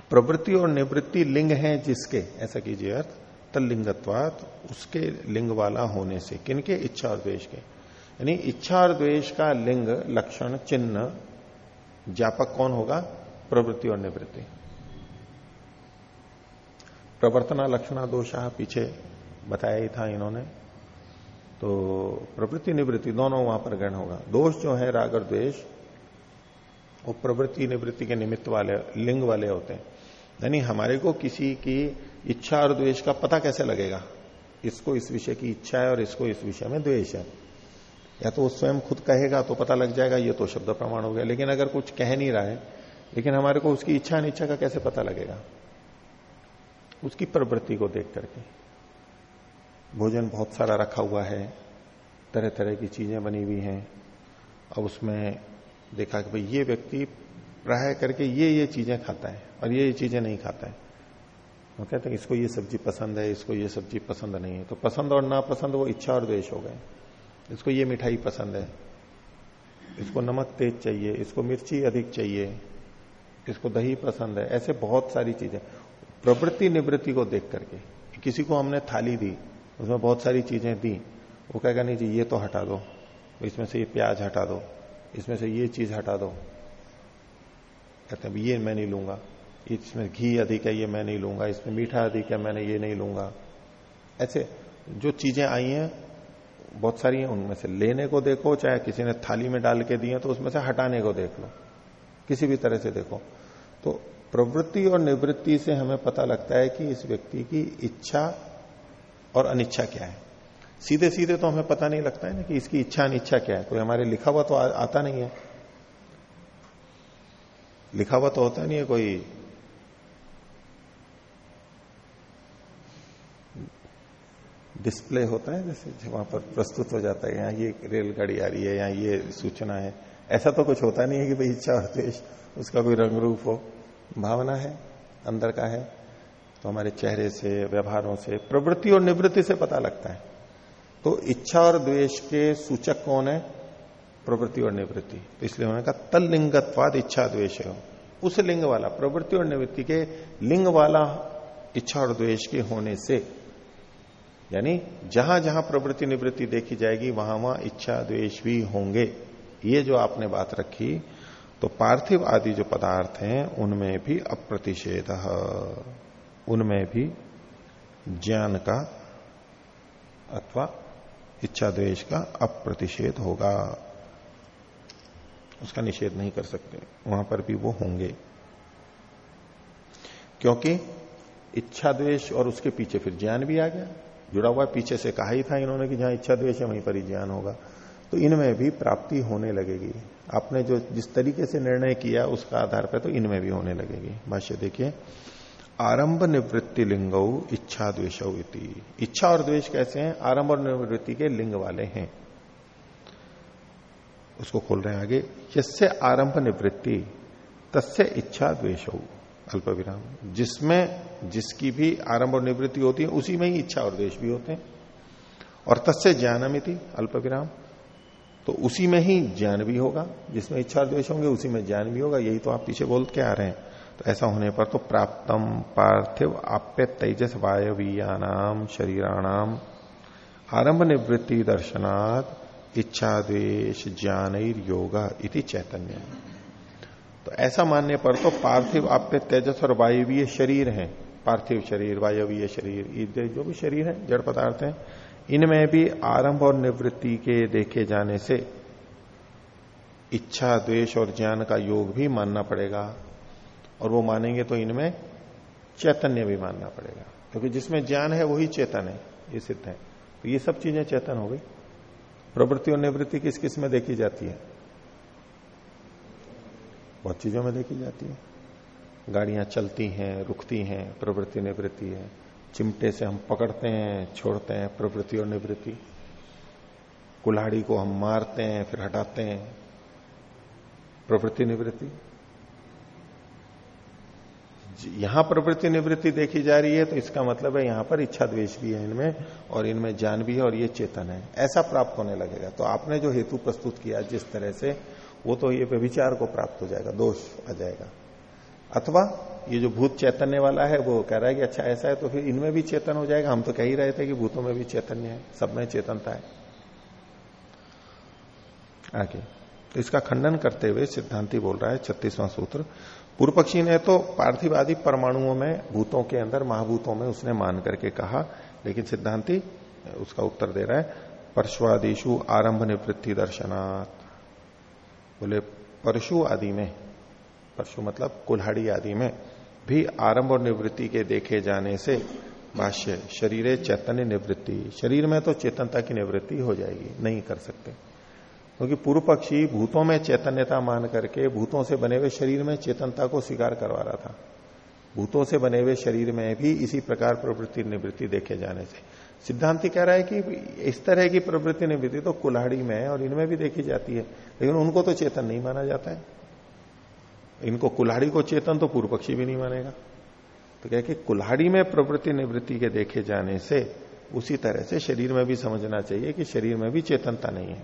प्रवृत्ति और निवृत्ति लिंग है जिसके, ऐसा कीजिए अर्थ तल्लिंगत्वात उसके लिंग वाला होने से, किनके? इच्छा और द्वेष के। यानी इच्छा और द्वेष का लिंग, लक्षण, चिन्ह, ज्ञापक कौन होगा? प्रवृत्ति और निवृत्ति। प्रवर्तना लक्षणा दोषा पीछे बताया ही था इन्होंने। तो प्रवृत्ति निवृत्ति दोनों वहाँ पर ग्रहण होगा। दोष जो है राग और द्वेष, वो प्रवृत्ति निवृत्ति के निमित्त वाले, लिंग वाले होते हैं। यानी हमारे को किसी की इच्छा और द्वेष का पता कैसे लगेगा? इसको इस विषय की इच्छा है और इसको इस विषय में द्वेष है। या तो वो स्वयं खुद कहेगा तो पता लग जाएगा, ये तो शब्द प्रमाण हो गया। लेकिन अगर कुछ कह नहीं रहा है, लेकिन हमारे को उसकी इच्छा अनिच्छा का कैसे पता लगेगा? उसकी प्रवृत्ति को देख करके। भोजन बहुत सारा रखा हुआ है तरह तरह की चीज़ें बनी हुई हैं। अब उसमें देखा कि भाई ये व्यक्ति प्राय करके ये ये चीज़ें खाता है और ये ये चीज़ें नहीं खाता है। वो कहते हैं इसको ये सब्ज़ी पसंद है, इसको ये सब्ज़ी पसंद नहीं है। तो पसंद और नापसंद वो इच्छा और द्वेश हो गए। इसको ये मिठाई पसंद है, इसको नमक तेज चाहिए, इसको मिर्ची अधिक चाहिए, इसको दही पसंद है, ऐसे बहुत सारी चीज़ें। प्रवृत्ति निवृत्ति को देख करके किसी को हमने थाली दी, उसमें बहुत सारी चीज़ें दी, वो कहेगा, नहीं जी, ये तो हटा दो, इसमें से ये प्याज हटा दो, इसमें से ये चीज़ हटा दो। कहते हैं ये मैं नहीं लूँगा, इसमें घी अधिक है, ये मैं नहीं लूँगा, इसमें मीठा अधिक है, मैंने ये नहीं लूँगा। ऐसे जो चीज़ें आई हैं, बहुत सारी हैं, उनमें से लेने को देखो, चाहे किसी ने थाली में डाल के दिए तो उसमें से हटाने को देख लो, किसी भी तरह से देखो। तो प्रवृत्ति और निवृत्ति से हमें पता लगता है कि इस व्यक्ति की इच्छा और अनिच्छा क्या है। सीधे सीधे तो हमें पता नहीं लगता है ना कि इसकी इच्छा अनिच्छा क्या है। कोई हमारे लिखा हुआ तो आ, आता नहीं है। लिखा हुआ तो होता नहीं है कोई। डिस्प्ले होता है जैसे वहाँ पर प्रस्तुत हो जाता है यहाँ ये रेलगाड़ी आ रही है यहाँ ये सूचना है। ऐसा तो कुछ होता नहीं है कि भाई इच्छा और द्वेष उसका कोई रंग रूप हो। भावना है, अंदर का है तो हमारे चेहरे से, व्यवहारों से, प्रवृत्ति और निवृत्ति से पता लगता है। तो इच्छा और द्वेष के सूचक कौन है? प्रवृत्ति और निवृत्ति। तो इसलिए उन्होंने कहा तल लिंगत्वाद इच्छा द्वेष है। उस लिंग वाला, प्रवृत्ति और निवृत्ति के लिंग वाला इच्छा और द्वेष के होने से, यानी जहाँ जहाँ प्रवृत्ति निवृत्ति देखी जाएगी, वहाँ वहाँ इच्छा द्वेष भी होंगे। ये जो आपने बात रखी तो पार्थिव आदि जो पदार्थ हैं, उनमें भी अप्रतिषेध उनमें भी ज्ञान का अथवा इच्छा द्वेष का अप्रतिषेध होगा। उसका निषेध नहीं कर सकते। वहाँ पर भी वो होंगे। क्योंकि इच्छा द्वेष और उसके पीछे फिर ज्ञान भी आ गया। जुड़ा हुआ पीछे से कहा ही था इन्होंने कि जहाँ इच्छा द्वेष है, वहीं पर ही ज्ञान होगा। तो इनमें भी प्राप्ति होने लगेगी। आपने जो जिस तरीके से निर्णय किया उसका आधार पर तो इनमें भी होने लगेगी। भाष्य देखिए, आरंभ निवृत्ति लिंग इच्छा द्वेश इच्छा और द्वेष कैसे हैं? आरंभ और निवृत्ति के लिंग वाले हैं। उसको खोल रहे हैं आगे। जिससे आरंभ निवृत्ति, तस्य इच्छा द्वेश अल्प विराम। जिसमें जिसकी भी आरंभ और निवृत्ति होती है, उसी में ही इच्छा और द्वेष भी होते हैं। और तस्य ज्ञानमिति, अल्प विराम। तो उसी में ही ज्ञान भी होगा, जिसमें इच्छा द्वेष होंगे, उसी में ज्ञान भी होगा। यही तो आप पीछे बोल के आ रहे हैं। तो ऐसा होने पर तो प्राप्तम पार्थिव आप्य तेजस वायवीयानाम शरीराणाम आरंभ निवृत्ति दर्शनात् इच्छा द्वेश ज्ञान योग इति चैतन्य। तो ऐसा मानने पर तो पार्थिव आप्य तेजस और वायवीय शरीर है। पार्थिव शरीर, वायवीय शरीर जो भी शरीर है, जड़ पदार्थ है इनमें भी आरंभ और निवृत्ति के देखे जाने से इच्छा, द्वेष और ज्ञान का योग भी मानना पड़ेगा। और वो मानेंगे तो इनमें चैतन्य भी मानना पड़ेगा। क्योंकि तो जिसमें ज्ञान है वही चेतन है, ये सिद्ध है। तो ये सब चीज़ें चेतन हो गई। प्रवृत्ति और निवृत्ति किस किसमें देखी जाती है? बहुत चीज़ों में देखी जाती है। गाड़ियाँ चलती हैं, रुकती हैं, प्रवृत्ति निवृत्ति है। चिमटे से हम पकड़ते हैं, छोड़ते हैं प्रवृत्ति और निवृत्ति। कुल्हाड़ी को हम मारते हैं, फिर हटाते हैं। प्रवृत्ति, निवृत्ति। यहाँ प्रवृत्ति, निवृत्ति देखी जा रही है तो इसका मतलब है यहाँ पर इच्छा द्वेष भी है इनमें, और इनमें ज्ञान भी है और ये चेतन है। ऐसा प्राप्त होने लगेगा। तो आपने जो हेतु प्रस्तुत किया जिस तरह से, वो तो ये विचार को प्राप्त हो जाएगा, दोष आ जाएगा। अथवा ये जो भूत चैतन्य वाला है, वो कह रहा है कि अच्छा ऐसा है तो फिर इनमें भी चेतन हो जाएगा। हम तो कह ही रहे थे कि भूतों में भी चैतन्य है, सब में चेतनता है। आगे। तो इसका खंडन करते हुए सिद्धांति बोल रहा है, छत्तीसवां सूत्र पूर्व पक्षी ने तो पार्थिवादी परमाणुओं में, भूतों के अंदर, महाभूतों में उसने मान करके कहा, लेकिन सिद्धांति उसका उत्तर दे रहा है परशुआदिशु आरंभ निवृत्ति दर्शनात्। बोले परशु आदि में परशु मतलब कुल्हाड़ी आदि में भी आरंभ और निवृत्ति के देखे जाने से भाष्य शरीर चैतन्य निवृत्ति, शरीर में तो चेतनता की निवृत्ति हो जाएगी, नहीं कर सकते। क्योंकि तो पूर्व पक्षी भूतों में चैतन्यता मान करके भूतों से बने हुए शरीर में चेतनता को स्वीकार करवा रहा था। भूतों से बने हुए शरीर में भी इसी प्रकार प्रवृत्ति निवृत्ति देखे जाने से। सिद्धांति कह रहा है कि इस तरह की प्रवृत्ति निवृत्ति तो कुल्हाड़ी में है और इनमें भी देखी जाती है, लेकिन उनको तो चेतन नहीं माना जाता है। इनको कुल्हाड़ी को चेतन तो पूर्व पक्षी भी नहीं मानेगा। तो कह के कुल्हाड़ी में प्रवृत्ति निवृत्ति के देखे जाने से उसी तरह से शरीर में भी समझना चाहिए कि शरीर में भी चेतनता नहीं है।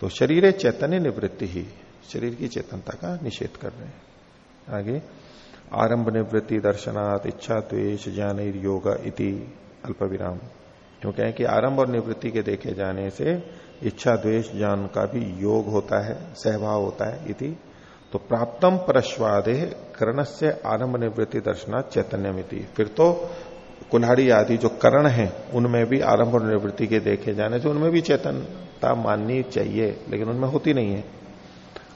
तो शरीर चैतन्य निवृत्ति ही शरीर की चेतनता का निषेध कर रहे हैं। आगे, आरंभ निवृत्ति दर्शनात् इच्छा द्वेश ज्ञान योग इति अल्प विराम क्यों कहें कि आरंभ और निवृत्ति के देखे जाने से इच्छा द्वेष ज्ञान का भी योग होता है, सहभाव होता है इति तो प्राप्तम परस्वादे कर्ण से आरंभ निवृत्ति दर्शनाथ चैतन्यमिति। फिर तो कुल्हाड़ी आदि जो करण है, उनमें भी आरंभ और निवृत्ति के देखे जाने से उनमें भी चेतनता माननी चाहिए, लेकिन उनमें होती नहीं है।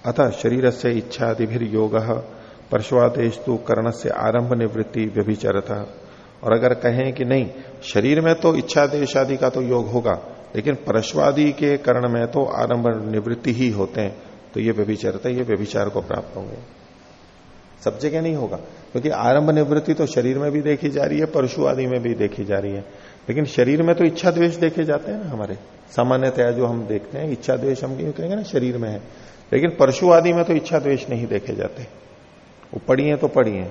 अतः शरीर से इच्छा आदि भी योग परश्वादेश तो कर्ण से आरंभ निवृत्ति व्यभिचरता। और अगर कहें कि नहीं, शरीर में तो इच्छा देश आदि का तो योग होगा, लेकिन परश्वादि के कर्ण में तो आरंभ निवृत्ति ही होते हैं। तो ये व्यभिचरता ये व्यभिचार को प्राप्त होंगे। सब जगह नहीं होगा, क्योंकि आरंभ निवृत्ति तो शरीर में भी देखी जा रही है परशु आदि में भी देखी जा रही है। लेकिन शरीर में तो इच्छा द्वेष देखे जाते हैं ना हमारे। सामान्यतया जो हम देखते हैं, इच्छा द्वेष हम कहेंगे ना, शरीर में है। लेकिन परशु आदि में तो इच्छा द्वेष नहीं देखे जाते। वो पड़ी है तो पड़ी है।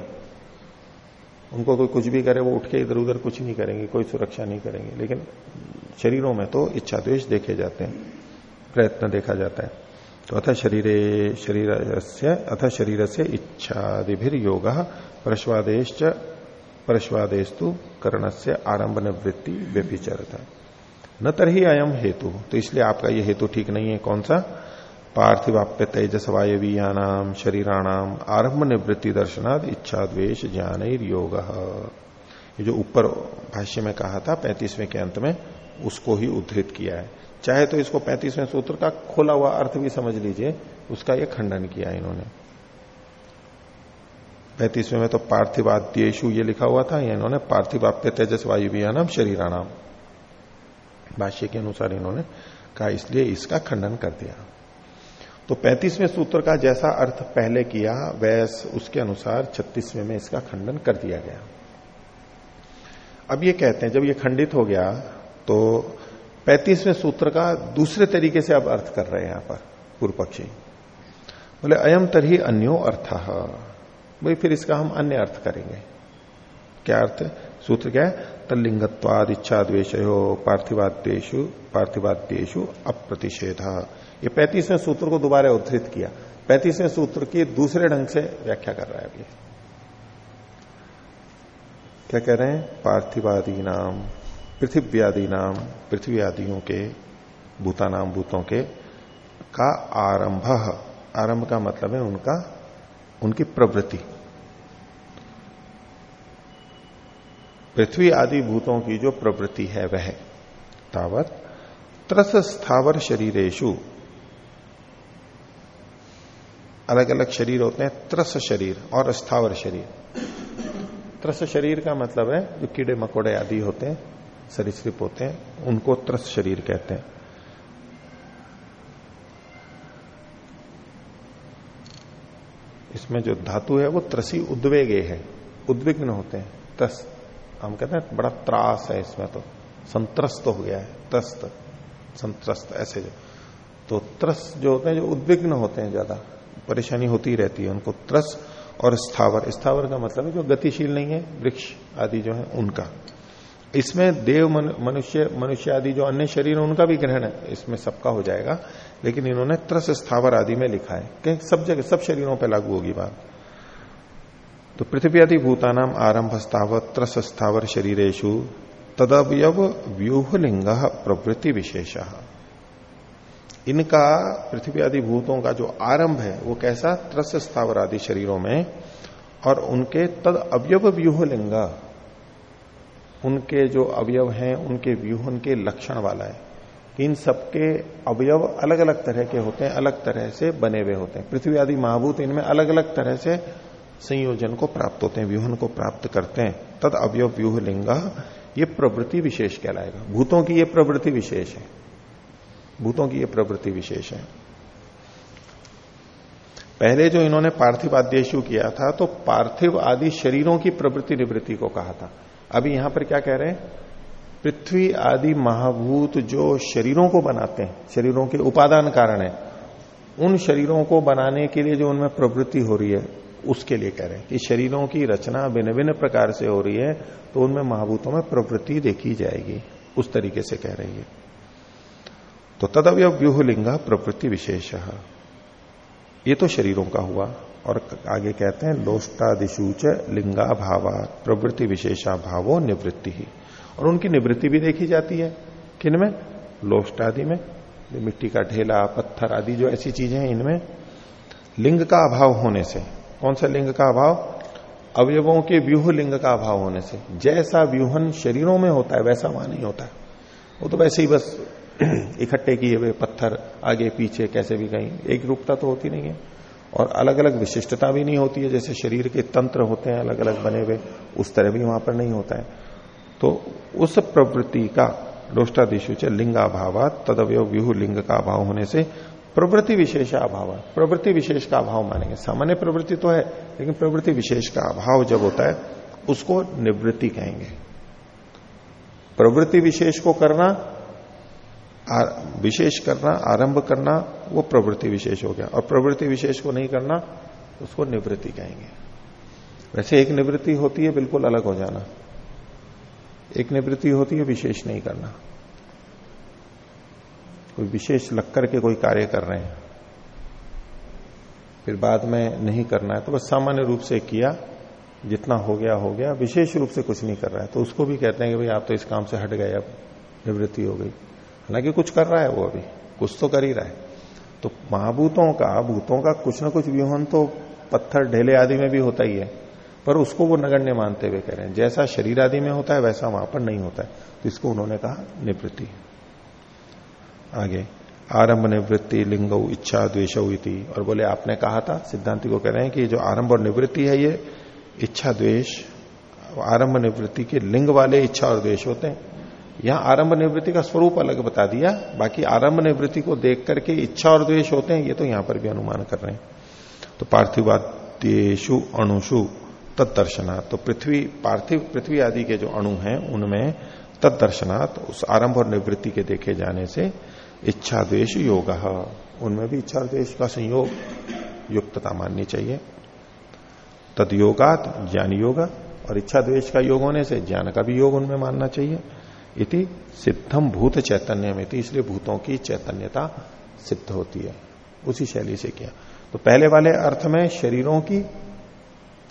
उनको कोई कुछ भी करे, वो उठ के इधर उधर कुछ नहीं करेंगे, कोई सुरक्षा नहीं करेंगे। लेकिन शरीरों में तो इच्छा द्वेष देखे जाते हैं, प्रयत्न देखा जाता है। तो अथ शरीर शरीर से अथ शरीर से इच्छादिभिर योग परश्वादेश परश्वादेश कर्ण से आरंभ निवृत्ति व्यभिचरता। न तरही अयम हेतु। तो इसलिए आपका ये हेतु ठीक नहीं है कौन सा? पार्थिवाप्य तेजस वायवीयानाम शरीराणाम आरंभ निवृत्ति दर्शनाद इच्छा द्वेश ज्ञान योग ये जो ऊपर भाष्य में कहा था, पैंतीसवें के अंत में, उसको ही उद्धृत किया है। चाहे तो इसको पैंतीसवें सूत्र का खोला हुआ अर्थ भी समझ लीजिए, उसका यह खंडन किया इन्होंने। पैंतीसवें में तो पार्थिवाद्येशु ये लिखा हुआ था इन्होंने पार्थिवाप्य तेजस वायु शरीराणाम। भाष्य के अनुसार इन्होंने कहा, इसलिए इसका खंडन कर दिया। तो पैंतीसवें सूत्र का जैसा अर्थ पहले किया, वैस उसके अनुसार छत्तीसवें में इसका खंडन कर दिया गया। अब ये कहते हैं, जब ये खंडित हो गया तो पैंतीसवें सूत्र का दूसरे तरीके से अब अर्थ कर रहे हैं यहाँ पर पूर्व पक्षी बोले अयम तरही अन्यो अर्थ। भाई फिर इसका हम अन्य अर्थ करेंगे। क्या अर्थ? सूत्र क्या है? तलिंगत्वाद इच्छा द्वेश पार्थिवाद्यु पार्थिवाद्यु अप्रतिषेध। ये पैंतीसवें सूत्र को दोबारा उद्धृत किया। पैंतीसवें सूत्र की दूसरे ढंग से व्याख्या कर रहा है अभी। क्या कह रहे हैं? पार्थिवादी नाम पृथ्व्यादि नाम पृथ्वी आदियों के भूतानाम भूतों के का आरंभ। आरंभ का मतलब है उनका, उनकी प्रवृत्ति। पृथ्वी आदि भूतों की जो प्रवृत्ति है वह तावत त्रस स्थावर शरीरेशु अलग अलग शरीर होते हैं, त्रस शरीर और स्थावर शरीर। त्रस शरीर का मतलब है जो कीड़े मकोड़े आदि होते हैं सरिश्रिप होते हैं, उनको त्रस शरीर कहते हैं। इसमें जो धातु है, वो त्रसी उद्वेगे है। उद्विग्न होते हैं त्रस हम कहते हैं, बड़ा त्रास है इसमें तो। संत्रस्त हो गया है, त्रस्त। संत्रस्त, ऐसे जो। तो त्रस जो होते हैं, जो उद्विग्न होते हैं ज़्यादा, परेशानी होती रहती है उनको त्रस और स्थावर। स्थावर का मतलब है जो गतिशील नहीं है, वृक्ष आदि जो है, उनका। इसमें देव मनुष्य मनुष्य आदि जो अन्य शरीर है, उनका भी ग्रहण है। इसमें सबका हो जाएगा। लेकिन इन्होंने त्रस स्थावर आदि में लिखा है कहीं सब जगह, सब शरीरों पर लागू होगी बात। तो पृथ्वी आदि भूतानाम आरंभ स्थावर त्रस स्थावर शरीरेशु तदवयव व्यूह लिंग प्रवृत्ति विशेष। इनका पृथ्वी आदि भूतों का जो आरंभ है, वो कैसा? त्रस स्थावर आदि शरीरों में, और उनके तद अवयव व्यूह लिंग उनके जो अवयव हैं, उनके व्यूहन के लक्षण वाला है। इन सबके अवयव अलग अलग तरह के होते हैं, अलग तरह से बने हुए होते हैं। पृथ्वी आदि महाभूत इनमें अलग अलग तरह से संयोजन को प्राप्त होते हैं, व्यूहन को प्राप्त करते हैं। तद अवयव व्यूह लिंग, ये प्रवृत्ति विशेष कहलाएगा। भूतों की ये प्रवृत्ति विशेष है। भूतों की ये प्रवृत्ति विशेष है। पहले जो इन्होंने पार्थिव आद्यशु किया था तो पार्थिव आदि शरीरों की प्रवृत्ति निवृत्ति को कहा था। अभी यहाँ पर क्या कह रहे हैं? पृथ्वी आदि महाभूत जो शरीरों को बनाते हैं, शरीरों के उपादान कारण है, उन शरीरों को बनाने के लिए जो उनमें प्रवृत्ति हो रही है, उसके लिए कह रहे हैं कि शरीरों की रचना भिन्न भिन्न प्रकार से हो रही है तो उनमें महाभूतों में प्रवृत्ति देखी जाएगी, उस तरीके से कह रही है तो तदव्य व्यूह लिंगा प्रवृत्ति विशेष। ये तो शरीरों का हुआ। और आगे कहते हैं, लोष्टादिशूच लिंगा भावा प्रवृत्ति विशेषा भावो निवृत्ति ही। और उनकी निवृत्ति भी देखी जाती है। किन में? लोष्टादि में। मिट्टी का ढेला, पत्थर आदि जो ऐसी चीज़ें हैं इनमें। लिंग का अभाव होने से। कौन सा लिंग का अभाव? अवयवों के व्यूह लिंग का अभाव होने से। जैसा व्यूहन शरीरों में होता है, वैसा वहाँ नहीं होता। है वो तो वैसे ही बस इकट्ठे किए हुए पत्थर आगे, पीछे, कैसे भी कहीं। एक रूपता तो होती नहीं है। और अलग अलग विशिष्टता भी नहीं होती है, जैसे शरीर के तंत्र होते हैं अलग अलग बने हुए, उस तरह भी वहाँ पर नहीं होता है। तो उस प्रवृत्ति का दोष्टादिशु च लिंगाभाव तदवय व्यूह लिंग का अभाव होने से प्रवृत्ति विशेष अभाव प्रवृत्ति विशेष का अभाव मानेंगे। सामान्य प्रवृत्ति तो है, लेकिन प्रवृत्ति विशेष का अभाव जब होता है, उसको निवृत्ति कहेंगे। प्रवृत्ति विशेष को करना विशेष करना, आरंभ करना, वो प्रवृत्ति विशेष हो गया। और प्रवृत्ति विशेष को नहीं करना, उसको निवृत्ति कहेंगे। वैसे एक निवृत्ति होती है, बिल्कुल अलग हो जाना। एक निवृत्ति होती है, विशेष नहीं करना। कोई विशेष लग करके कोई कार्य कर रहे हैं। फिर बाद में नहीं करना है तो बस सामान्य रूप से किया, जितना हो गया हो गया। विशेष रूप से कुछ नहीं कर रहा है तो उसको भी कहते हैं कि भाई आप तो इस काम से हट गए, अब निवृत्ति हो गई। हालाँकि कुछ कर रहा है वो अभी, कुछ तो कर ही रहा है। तो महाभूतों का, भूतों का कुछ ना कुछ व्यूहन तो पत्थर ढेले आदि में भी होता ही है। पर उसको वो नगण्य मानते हुए कह रहे हैं। जैसा शरीर आदि में होता है, वैसा वहाँ पर नहीं होता है। तो इसको उन्होंने कहा निवृत्ति। आगे, आरंभ निवृत्ति, लिंग इच्छा द्वेश और बोले, आपने कहा था, सिद्धांति को कह रहे हैं कि जो आरंभ और निवृत्ति है, ये इच्छा द्वेश आरंभ निवृत्ति के लिंग वाले इच्छा और द्वेश होते हैं। यहाँ आरंभ निवृत्ति का स्वरूप अलग बता दिया। बाकी आरंभ निवृत्ति को देख करके इच्छा और द्वेष होते हैं, ये तो यहाँ पर भी अनुमान कर रहे हैं। तो पार्थिवाद्येशु अणुषु तत्दर्शनात्। तो पृथ्वी, पार्थिव, पृथ्वी आदि के जो अणु हैं, उनमें तत्दर्शनात्, उस आरंभ और निवृत्ति के देखे जाने से इच्छा द्वेश योग। उनमें भी इच्छा द्वेश का संयोग युक्तता माननी चाहिए। तद योगात ज्ञान योग और इच्छा द्वेश का योग होने से ज्ञान का भी योग उनमें मानना चाहिए। इति सिद्धम भूत चैतन्य में इसलिए भूतों की चैतन्यता सिद्ध होती है। उसी शैली से किया। तो पहले वाले अर्थ में शरीरों की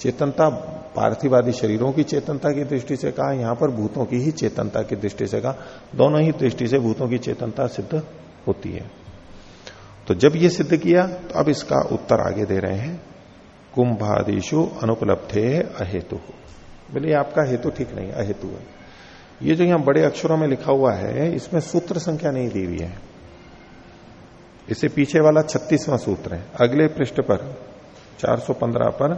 चेतनता, पार्थिवादी शरीरों की चेतनता की दृष्टि से कहा, यहाँ पर भूतों की ही चेतनता की दृष्टि से कहा। दोनों ही दृष्टि से भूतों की चेतनता सिद्ध होती है। तो जब ये सिद्ध किया तो अब इसका उत्तर आगे दे रहे हैं। कुंभादिशु अनुपलब्धे अहेतु। बोले आपका हेतु ठीक नहीं, अहेतु है। ये जो यहाँ बड़े अक्षरों में लिखा हुआ है, इसमें सूत्र संख्या नहीं दी हुई है। इससे पीछे वाला छत्तीसवां सूत्र है। अगले पृष्ठ पर 415 पर,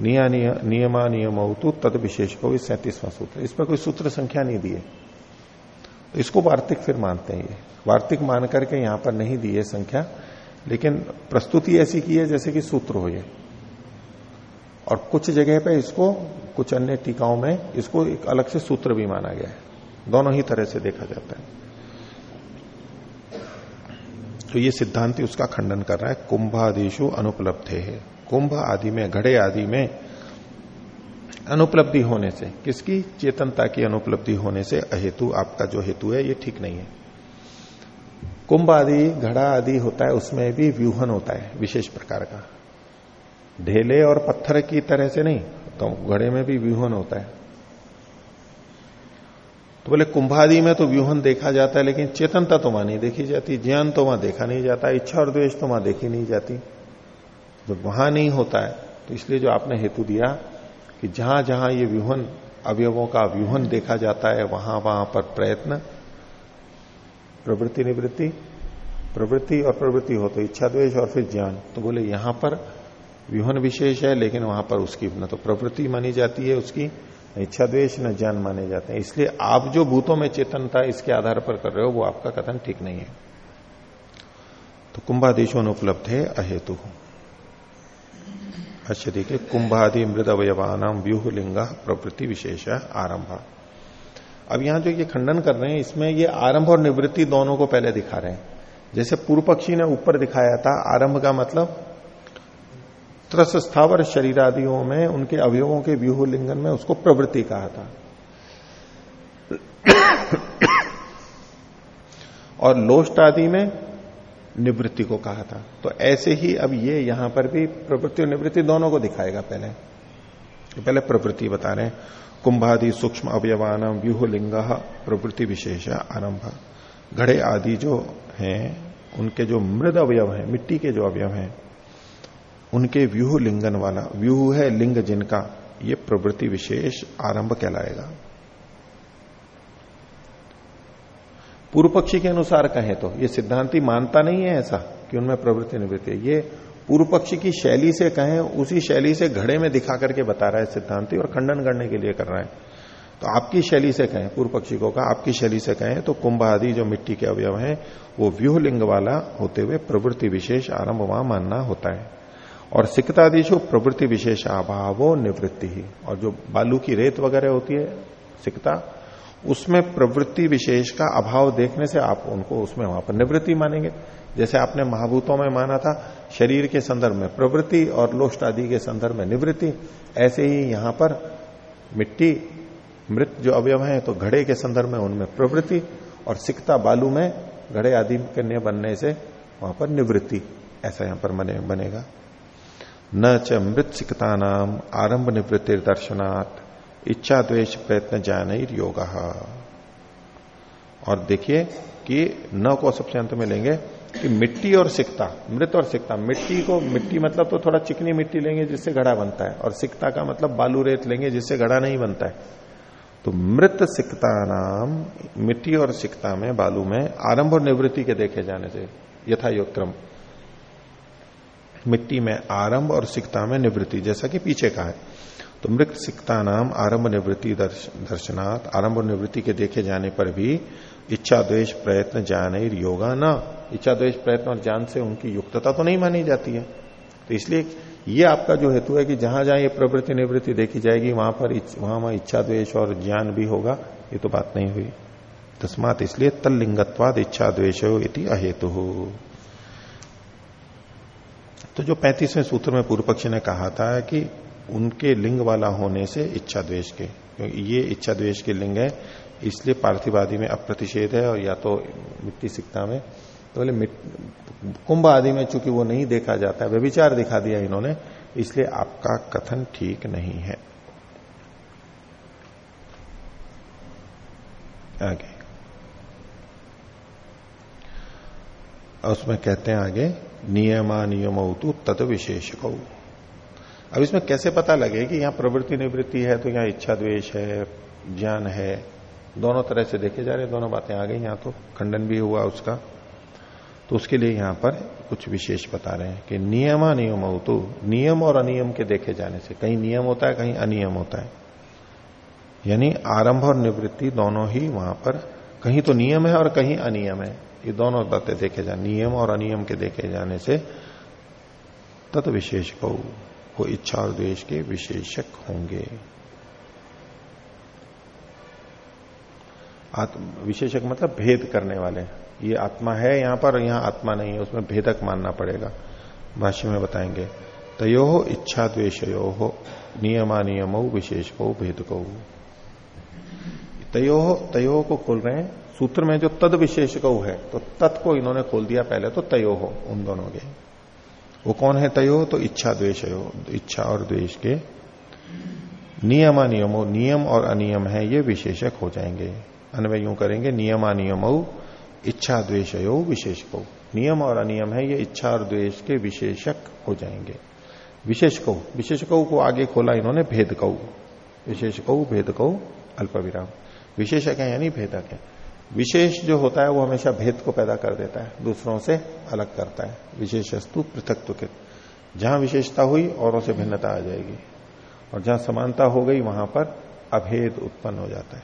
निया नियमा नियम तद विशेष को सैंतीसवां सूत्र। इस पर कोई सूत्र संख्या नहीं दी है। इसको वार्तिक फिर मानते हैं ये। वार्तिक मान करके यहाँ पर नहीं दी है संख्या, लेकिन प्रस्तुति ऐसी की है जैसे कि सूत्र हो ये। और कुछ जगह पे इसको, कुछ अन्य टीकाओं में इसको एक अलग से सूत्र भी माना गया है। दोनों ही तरह से देखा जाता है। तो ये सिद्धांत उसका खंडन कर रहा है। कुंभादिशु अनुपलब्ध है। कुंभ आदि में, घड़े आदि में अनुपलब्धि होने से, किसकी चेतनता की अनुपलब्धि होने से अहेतु, आपका जो हेतु है, ये ठीक नहीं है। कुंभ आदि, घड़ा आदि होता है, उसमें भी व्यूहन होता है, विशेष प्रकार का। ढेले और पत्थर की तरह से नहीं तो घड़े में भी व्यूहन होता है। तो बोले, कुंभादि में तो व्यूहन देखा जाता है, लेकिन चेतनता तो वहाँ नहीं देखी जाती, ज्ञान तो वहाँ देखा नहीं जाता, इच्छा और द्वेष तो वहाँ देखी नहीं जाती। जब वहाँ नहीं होता है तो इसलिए जो आपने हेतु दिया कि जहाँ जहाँ ये व्यूहन, अवयवों का व्यूहन देखा जाता है, वहाँ वहाँ पर प्रयत्न, प्रवृत्ति निवृत्ति, प्रवृत्ति और प्रवृत्ति हो तो इच्छा द्वेष और फिर ज्ञान। तो बोले, यहाँ पर व्यूहन विशेष है, लेकिन वहाँ पर उसकी न तो प्रवृत्ति मानी जाती है, उसकी इच्छा द्वेश न ज्ञान माने जाते हैं। इसलिए आप जो भूतों में चेतन था, इसके आधार पर कर रहे हो, वो आपका कथन ठीक नहीं है। तो कुंभादेशों उपलब्ध है, अहेतु। अच्छा देखिए, कुंभादि मृद अवयवान व्यूह लिंगा प्रवृत्ति विशेष आरंभ। अब यहाँ जो ये खंडन कर रहे हैं, इसमें ये आरंभ और निवृत्ति दोनों को पहले दिखा रहे हैं। जैसे पूर्व पक्षी ने ऊपर दिखाया था, आरंभ का मतलब त्रस स्थावर शरीर आदियों में, उनके अवयवों के व्यूह लिंगन में उसको प्रवृत्ति कहा था। और लोष्ट आदि में निवृत्ति को कहा था। तो ऐसे ही अब ये यहाँ पर भी प्रवृत्ति और निवृत्ति दोनों को दिखाएगा पहले। पहले प्रवृत्ति बता रहे हैं। कुंभादि सूक्ष्म अवयवान व्यूह लिंग प्रवृत्ति विशेष आरंभ। घड़े आदि जो हैं, उनके जो मृद अवयव हैं, मिट्टी के जो अवयव हैं उनके व्यूह लिंगन वाला, व्यूह है लिंग जिनका, ये प्रवृत्ति विशेष आरंभ कहलाएगा। पूर्व पक्षी के अनुसार कहें तो ये सिद्धांति मानता नहीं है ऐसा कि उनमें प्रवृत्ति निवृत्ति ये पूर्व पक्षी की शैली से कहें, उसी शैली से घड़े में दिखा करके बता रहा है सिद्धांति और खंडन करने के लिए कर रहा है। तो आपकी शैली से कहें, पूर्व पक्षी को कहा, आपकी शैली से कहें तो कुंभ आदि जो मिट्टी के अवयव हैं, वो व्यूह लिंग वाला होते हुए प्रवृत्ति विशेष आरंभ वहाँ मानना होता है। और सिकतादिशु प्रवृत्ति विशेष अभावो निवृत्ति ही। और जो बालू की रेत वगैरह होती है सिकता उसमें प्रवृत्ति विशेष का अभाव देखने से आप उनको उसमें वहाँ पर निवृत्ति मानेंगे। जैसे आपने महाभूतों में माना था, शरीर के संदर्भ में प्रवृत्ति और लोष्ट आदि के संदर्भ में निवृत्ति, ऐसे ही यहाँ पर मिट्टी, मृत जो अवयव है तो घड़े के संदर्भ में उनमें प्रवृत्ति और सिकता बालू में घड़े आदि के बनने से वहाँ पर निवृत्ति, ऐसा यहाँ पर बने बनेगा। न च मृत सिकता नाम आरंभ निवृत्ति दर्शनात् इच्छा द्वेष प्रयत्न जान योग और देखिए कि न को सबसे अंत में लेंगे कि मिट्टी और सिकता, मृत और सिकता, मिट्टी को, मिट्टी मतलब तो थोड़ा चिकनी मिट्टी लेंगे जिससे घड़ा बनता है, और सिकता का मतलब बालू रेत लेंगे जिससे घड़ा नहीं बनता है। तो मृत सिकता नाम मिट्टी और सिकता में, बालू में आरंभ और निवृत्ति के देखे जाने से यथा योग क्रम मिट्टी में आरंभ और सिकता में निवृत्ति जैसा कि पीछे का है। तो मृत सिकता नाम आरंभ निवृत्ति दर्श, दर्शनात्। आरंभ और निवृत्ति के देखे जाने पर भी इच्छा द्वेष प्रयत्न ज्ञान योगा न। इच्छा द्वेष प्रयत्न और ज्ञान से उनकी युक्तता तो नहीं मानी जाती है। तो इसलिए ये आपका जो हेतु है कि जहाँ जहाँ ये प्रवृत्ति निवृत्ति देखी जाएगी वहाँ पर वहाँ वहाँ इच्छा द्वेष और ज्ञान भी होगा। ये तो बात नहीं हुई। तस्मात इसलिए तल्लिंगत्वाद इच्छा द्वेश इति अहेतु। तो जो पैंतीसवें सूत्र में पूर्व पक्षी ने कहा था कि उनके लिंग वाला होने से इच्छा द्वेश के, क्योंकि ये इच्छा द्वेश के लिंग है, इसलिए पार्थिवादी में अप्रतिषेध है और या तो मिट्टी सिक्ता में तो बोले कुंभ आदि में चूँकि वो नहीं देखा जाता है व्यविचार दिखा दिया इन्होंने, इसलिए आपका कथन ठीक नहीं है। आगे। उसमें कहते हैं आगे नियमा नियम तद विशेष अब इसमें कैसे पता लगे कि यहाँ प्रवृत्ति निवृत्ति है तो यहाँ इच्छा द्वेष है, ज्ञान है? दोनों तरह से देखे जा रहे दोनों बातें आ गई, यहाँ तो खंडन भी हुआ उसका। तो उसके लिए यहाँ पर कुछ विशेष बता रहे हैं कि नियमा नियम हो तो नियम और अनियम के देखे जाने से, कहीं नियम होता है, कहीं अनियम होता है। यानी आरंभ और निवृत्ति दोनों ही वहाँ पर, कहीं तो नियम है और कहीं अनियम है। ये दोनों बातें देखे जाए नियम और अनियम के देखे जाने से तत् विशेष वो इच्छा और द्वेश के विशेषक होंगे। विशेषक मतलब भेद करने वाले। ये आत्मा है यहाँ पर, यहाँ आत्मा नहीं है, उसमें भेदक मानना पड़ेगा। भाष्य में बताएँगे, तयो हो इच्छा द्वेशयो हो नियमा नियमो विशेष को भेद को तयो तयो को खोल रहे हैं सूत्र में जो तद विशेष को है तो तत् को इन्होंने खोल दिया पहले तो तयो हो, उन दोनों के। वो कौन है तयो? तो इच्छा द्वेश इच्छा और द्वेश के। नियमा नियमो, नियम और अनियम है, ये विशेषक हो जाएँगे। अन्वय यूँ करेंगे, नियमा नियमो, इच्छा द्वेशयो विशेष को नियम और अनियम है, ये इच्छा और द्वेष के विशेषक हो जाएँगे। विशेष कौ विशेष कौ को आगे खोला इन्होंने भेद कौ विशेष कौ भेद कौ अल्प विराम विशेषक है यानी भेदक है। विशेष जो होता है, वो हमेशा भेद को पैदा कर देता है, दूसरों से अलग करता है। विशेषस्तु पृथक के जहाँ विशेषता हुई, औरों से भिन्नता आ जाएगी। और जहाँ समानता हो गई, वहाँ पर अभेद उत्पन्न हो जाता है।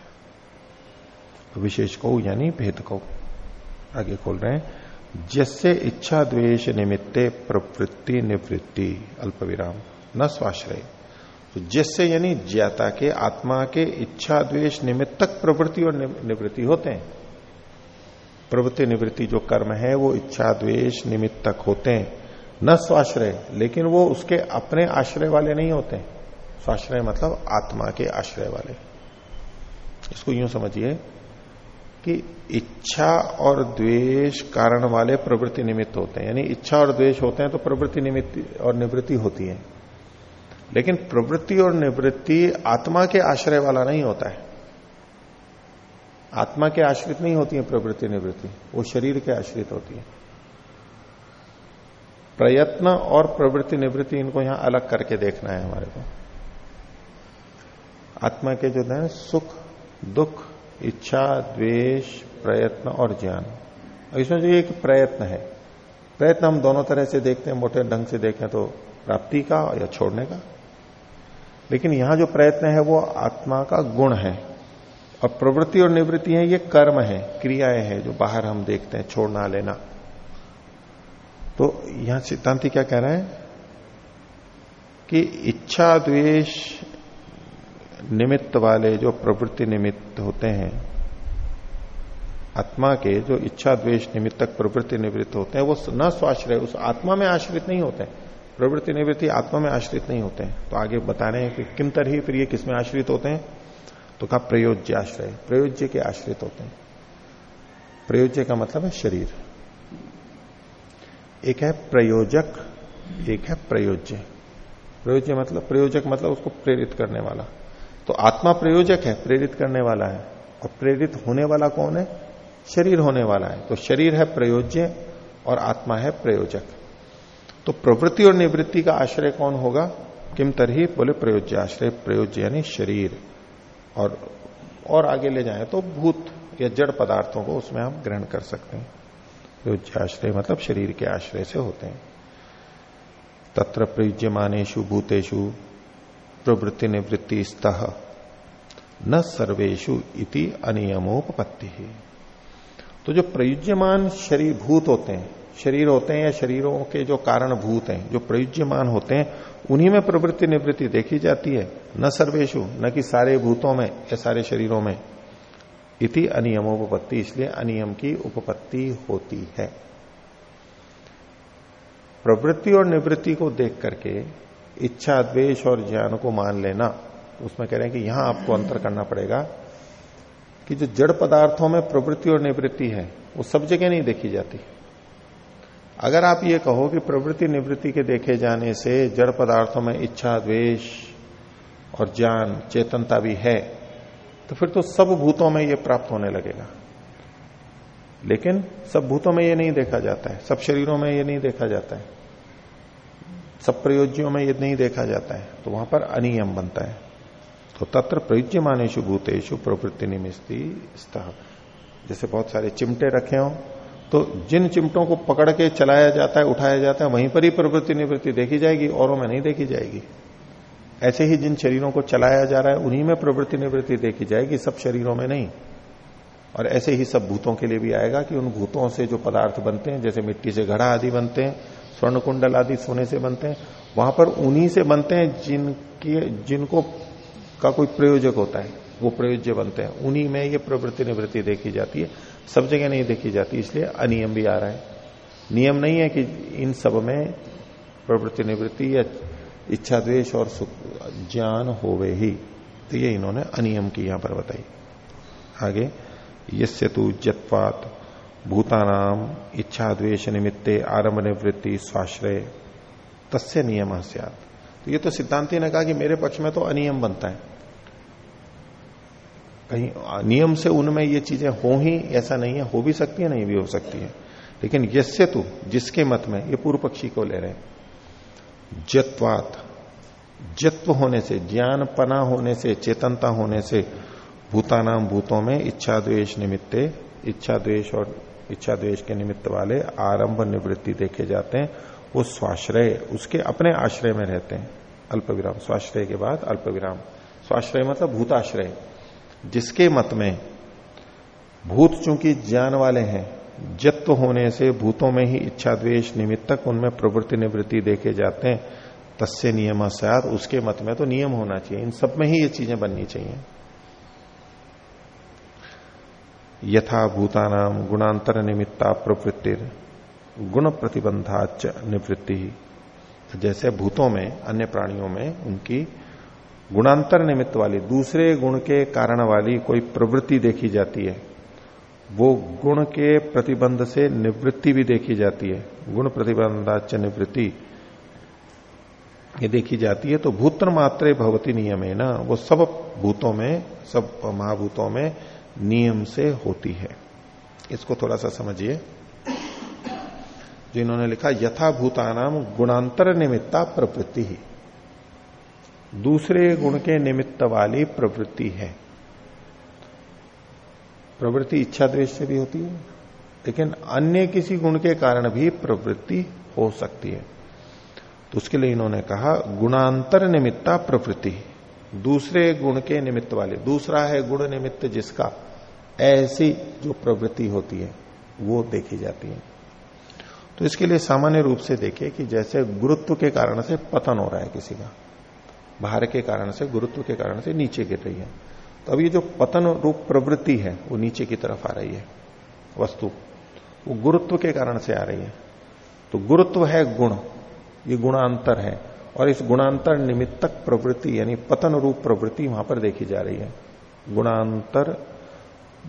तो विशेष को, यानी भेद को, आगे खोल रहे हैं। जैसे इच्छा द्वेष निमित्ते प्रवृत्ति निवृत्ति अल्प विराम न स्वाश्रय। तो जिससे यानी ज्ञाता के, आत्मा के इच्छा द्वेष निमित्तक प्रवृत्ति और निवृत्ति होते हैं। प्रवृत्ति निवृत्ति जो कर्म है, वो इच्छा द्वेष निमित्तक होते हैं। न स्वाश्रय, लेकिन वो उसके अपने आश्रय वाले नहीं होते स्वाश्रय मतलब आत्मा के आश्रय वाले। इसको यूँ समझिए कि इच्छा और द्वेष कारण वाले प्रवृत्ति निमित्त होते हैं। यानी इच्छा और द्वेष होते हैं तो प्रवृत्ति निमित्त और निवृत्ति होती है। लेकिन प्रवृत्ति और निवृत्ति आत्मा के आश्रय वाला नहीं होता है। आत्मा के आश्रित नहीं होती है प्रवृत्ति, निवृत्ति। वो शरीर के आश्रित होती है। प्रयत्न और प्रवृत्ति, निवृत्ति इनको यहाँ अलग करके देखना है हमारे को। आत्मा के जो है, सुख, दुख, इच्छा, द्वेष, प्रयत्न और ज्ञान। इसमें जो एक प्रयत्न है, प्रयत्न हम दोनों तरह से देखते हैं, मोटे ढंग से देखें तो प्राप्ति का या छोड़ने का। लेकिन यहाँ जो प्रयत्न है वो आत्मा का गुण है। और प्रवृत्ति और निवृत्ति है, ये कर्म है, क्रियाएँ हैं जो बाहर हम देखते हैं, छोड़ना, लेना। तो यहाँ सिद्धांति क्या कह रहे हैं? कि इच्छा द्वेष निमित्त वाले जो प्रवृत्ति निमित्त होते हैं, आत्मा के जो इच्छा द्वेष निमित्तक प्रवृत्ति निवृत्त होते हैं, वो न स्वाश्रय, उस आत्मा में आश्रित नहीं होते प्रवृत्ति निवृत्ति आत्मा में आश्रित नहीं होते हैं। तो आगे बता रहे हैं कि किम तरह फिर ये किसमें आश्रित होते हैं? तो कहा प्रयोज्य आश्रय प्रयोज्य के आश्रित होते हैं। प्रयोज्य का मतलब है शरीर। एक है प्रयोजक, एक है प्रयोज्य। प्रयोज्य मतलब प्रयोजक मतलब उसको प्रेरित करने वाला। तो आत्मा प्रयोजक है, प्रेरित करने वाला है। और प्रेरित होने वाला कौन है? शरीर होने वाला है। तो शरीर है प्रयोज्य और आत्मा है प्रयोजक। तो प्रवृत्ति और निवृत्ति का आश्रय कौन होगा? किम तरही? बोले, प्रयोज्य आश्रय, प्रयोज्य यानी शरीर। और और आगे ले जाए तो भूत या जड़ पदार्थों को उसमें हम ग्रहण कर सकते हैं। प्रयोज्य आश्रय मतलब शरीर के आश्रय से होते हैं। तत्र प्रयुज्यमानेशु भूतेषु प्रवृत्ति निवृत्ति स्तः न सर्वेशु इति अनियमोपत्ति तो जो प्रयुज्यमान शरीर भूत होते हैं शरीर होते हैं या शरीरों के जो कारण भूत हैं, जो प्रयुज्यमान होते हैं, उन्हीं में प्रवृत्ति निवृत्ति देखी जाती है। न सर्वेशु न कि सारे भूतों में या सारे शरीरों में। इति अनियमोपत्ति इसलिए अनियम की उपपत्ति होती है। प्रवृत्ति और निवृत्ति को देख करके इच्छा, द्वेष और ज्ञान को मान लेना, उसमें कह रहे हैं कि यहाँ आपको अंतर करना पड़ेगा कि जो जड़ पदार्थों में प्रवृत्ति और निवृत्ति है, वो सब जगह नहीं देखी जाती। अगर आप ये कहो कि प्रवृत्ति निवृत्ति के देखे जाने से जड़ पदार्थों में इच्छा, द्वेष और ज्ञान, चेतनता भी है तो फिर तो सब भूतों में ये प्राप्त होने लगेगा। लेकिन सब भूतों में ये नहीं देखा जाता है, सब शरीरों में ये नहीं देखा जाता है, सब प्रयोज्यों में ये नहीं देखा जाता है तो वहाँ पर अनियम बनता है। तो तत्र प्रयुज्य मानेशु भूतेशु प्रवृत्ति निमिस्ती जैसे बहुत सारे चिमटे रखे हो तो जिन चिमटों को पकड़ के चलाया जाता है, उठाया जाता है, वहीं पर ही प्रवृत्ति निवृत्ति देखी जाएगी औरों में नहीं देखी जाएगी। ऐसे ही जिन शरीरों को चलाया जा रहा है, उन्हीं में प्रवृत्ति निवृत्ति देखी जाएगी, सब शरीरों में नहीं। और ऐसे ही सब भूतों के लिए भी आएगा कि उन भूतों से जो पदार्थ बनते हैं, जैसे मिट्टी से घड़ा आदि बनते हैं स्वर्ण कुंडल आदि सोने से बनते हैं, वहाँ पर उन्हीं से बनते हैं जिनकी, जिनको का कोई प्रयोजक होता है, वो प्रयोज्य बनते हैं। उन्हीं में ये प्रवृत्ति निवृत्ति देखी जाती है। सब जगह नहीं देखी जाती, इसलिए अनियम भी आ रहा है। नियम नहीं है कि इन सब में प्रवृत्ति निवृत्ति या इच्छा द्वेश और सुख, ज्ञान होवे ही। तो ये इन्होंने अनियम की यहाँ पर बताई। आगे, यस्य तु जत्वात भूतानाम इच्छा द्वेष निमित्ते आरंभ निवृत्ति स्वाश्रय। तस्य नियम तो ये तो सिद्धांति ने कहा कि मेरे पक्ष में तो अनियम बनता है। कहीं नियम से उनमें ये चीज़ें हो ही, ऐसा नहीं है, हो भी सकती है, नहीं भी हो सकती है। लेकिन यस्य तु, जिसके मत में, ये पूर्व पक्षी को ले रहे हैं। जत्वात, जत्व होने से ज्ञान पना होने से, चेतनता होने से भूतानाम भूतों में इच्छा द्वेष निमित्ते इच्छा द्वेष और इच्छा द्वेष के निमित्त वाले आरंभ निवृत्ति देखे जाते हैं। वो स्वाश्रय, उसके अपने आश्रय में रहते हैं। अल्प विराम स्वाश्रय के बाद अल्प विराम स्वाश्रय मतलब भूताश्रय। जिसके मत में भूत चूँकि ज्ञान वाले हैं जत्व होने से भूतों में ही इच्छा द्वेष निमित्तक उनमें प्रवृत्ति निवृत्ति देखे जाते हैं, तस्य नियम उसके मत में तो नियम होना चाहिए। इन सब में ही ये चीज़ें बननी चाहिए। यथा भूतानाम गुणांतर निमित्ता प्रवृत्ति गुण प्रतिबंधाच निवृत्ति। जैसे भूतों में, अन्य प्राणियों में उनकी गुणांतर निमित्त वाली, दूसरे गुण के कारण वाली कोई प्रवृत्ति देखी जाती है, वो गुण के प्रतिबंध से निवृत्ति भी देखी जाती है। गुण प्रतिबंधाच निवृत्ति ये देखी जाती है तो भूत्र मात्रे भवती नियम है ना वो सब भूतों में, सब महाभूतों में नियम से होती है। इसको थोड़ा सा समझिए। जो इन्होंने लिखा, यथा भूतानाम गुणांतर निमित्ता प्रवृत्ति ही। दूसरे गुण के निमित्त वाली प्रवृत्ति है। प्रवृत्ति इच्छा द्वेष से भी होती है, लेकिन अन्य किसी गुण के कारण भी प्रवृत्ति हो सकती है। तो उसके लिए इन्होंने कहा, गुणांतर निमित्ता प्रवृत्ति। दूसरे गुण के निमित्त वाले, दूसरा है गुण निमित्त जिसका ऐसी जो प्रवृत्ति होती है, वो देखी जाती है। तो इसके लिए सामान्य रूप से देखिए कि जैसे गुरुत्व के कारण से पतन हो रहा है किसी का बाहर के कारण से, गुरुत्व के कारण से नीचे गिर रही है। तो अब ये जो पतन रूप प्रवृत्ति है, वो नीचे की तरफ़ आ रही है, वस्तु। वो गुरुत्व के कारण से आ रही है। तो गुरुत्व है गुण। ये गुणांतर है। और इस गुणांतर निमित्तक प्रवृत्ति, यानी पतन रूप प्रवृत्ति वहाँ पर देखी जा रही है। गुणांतर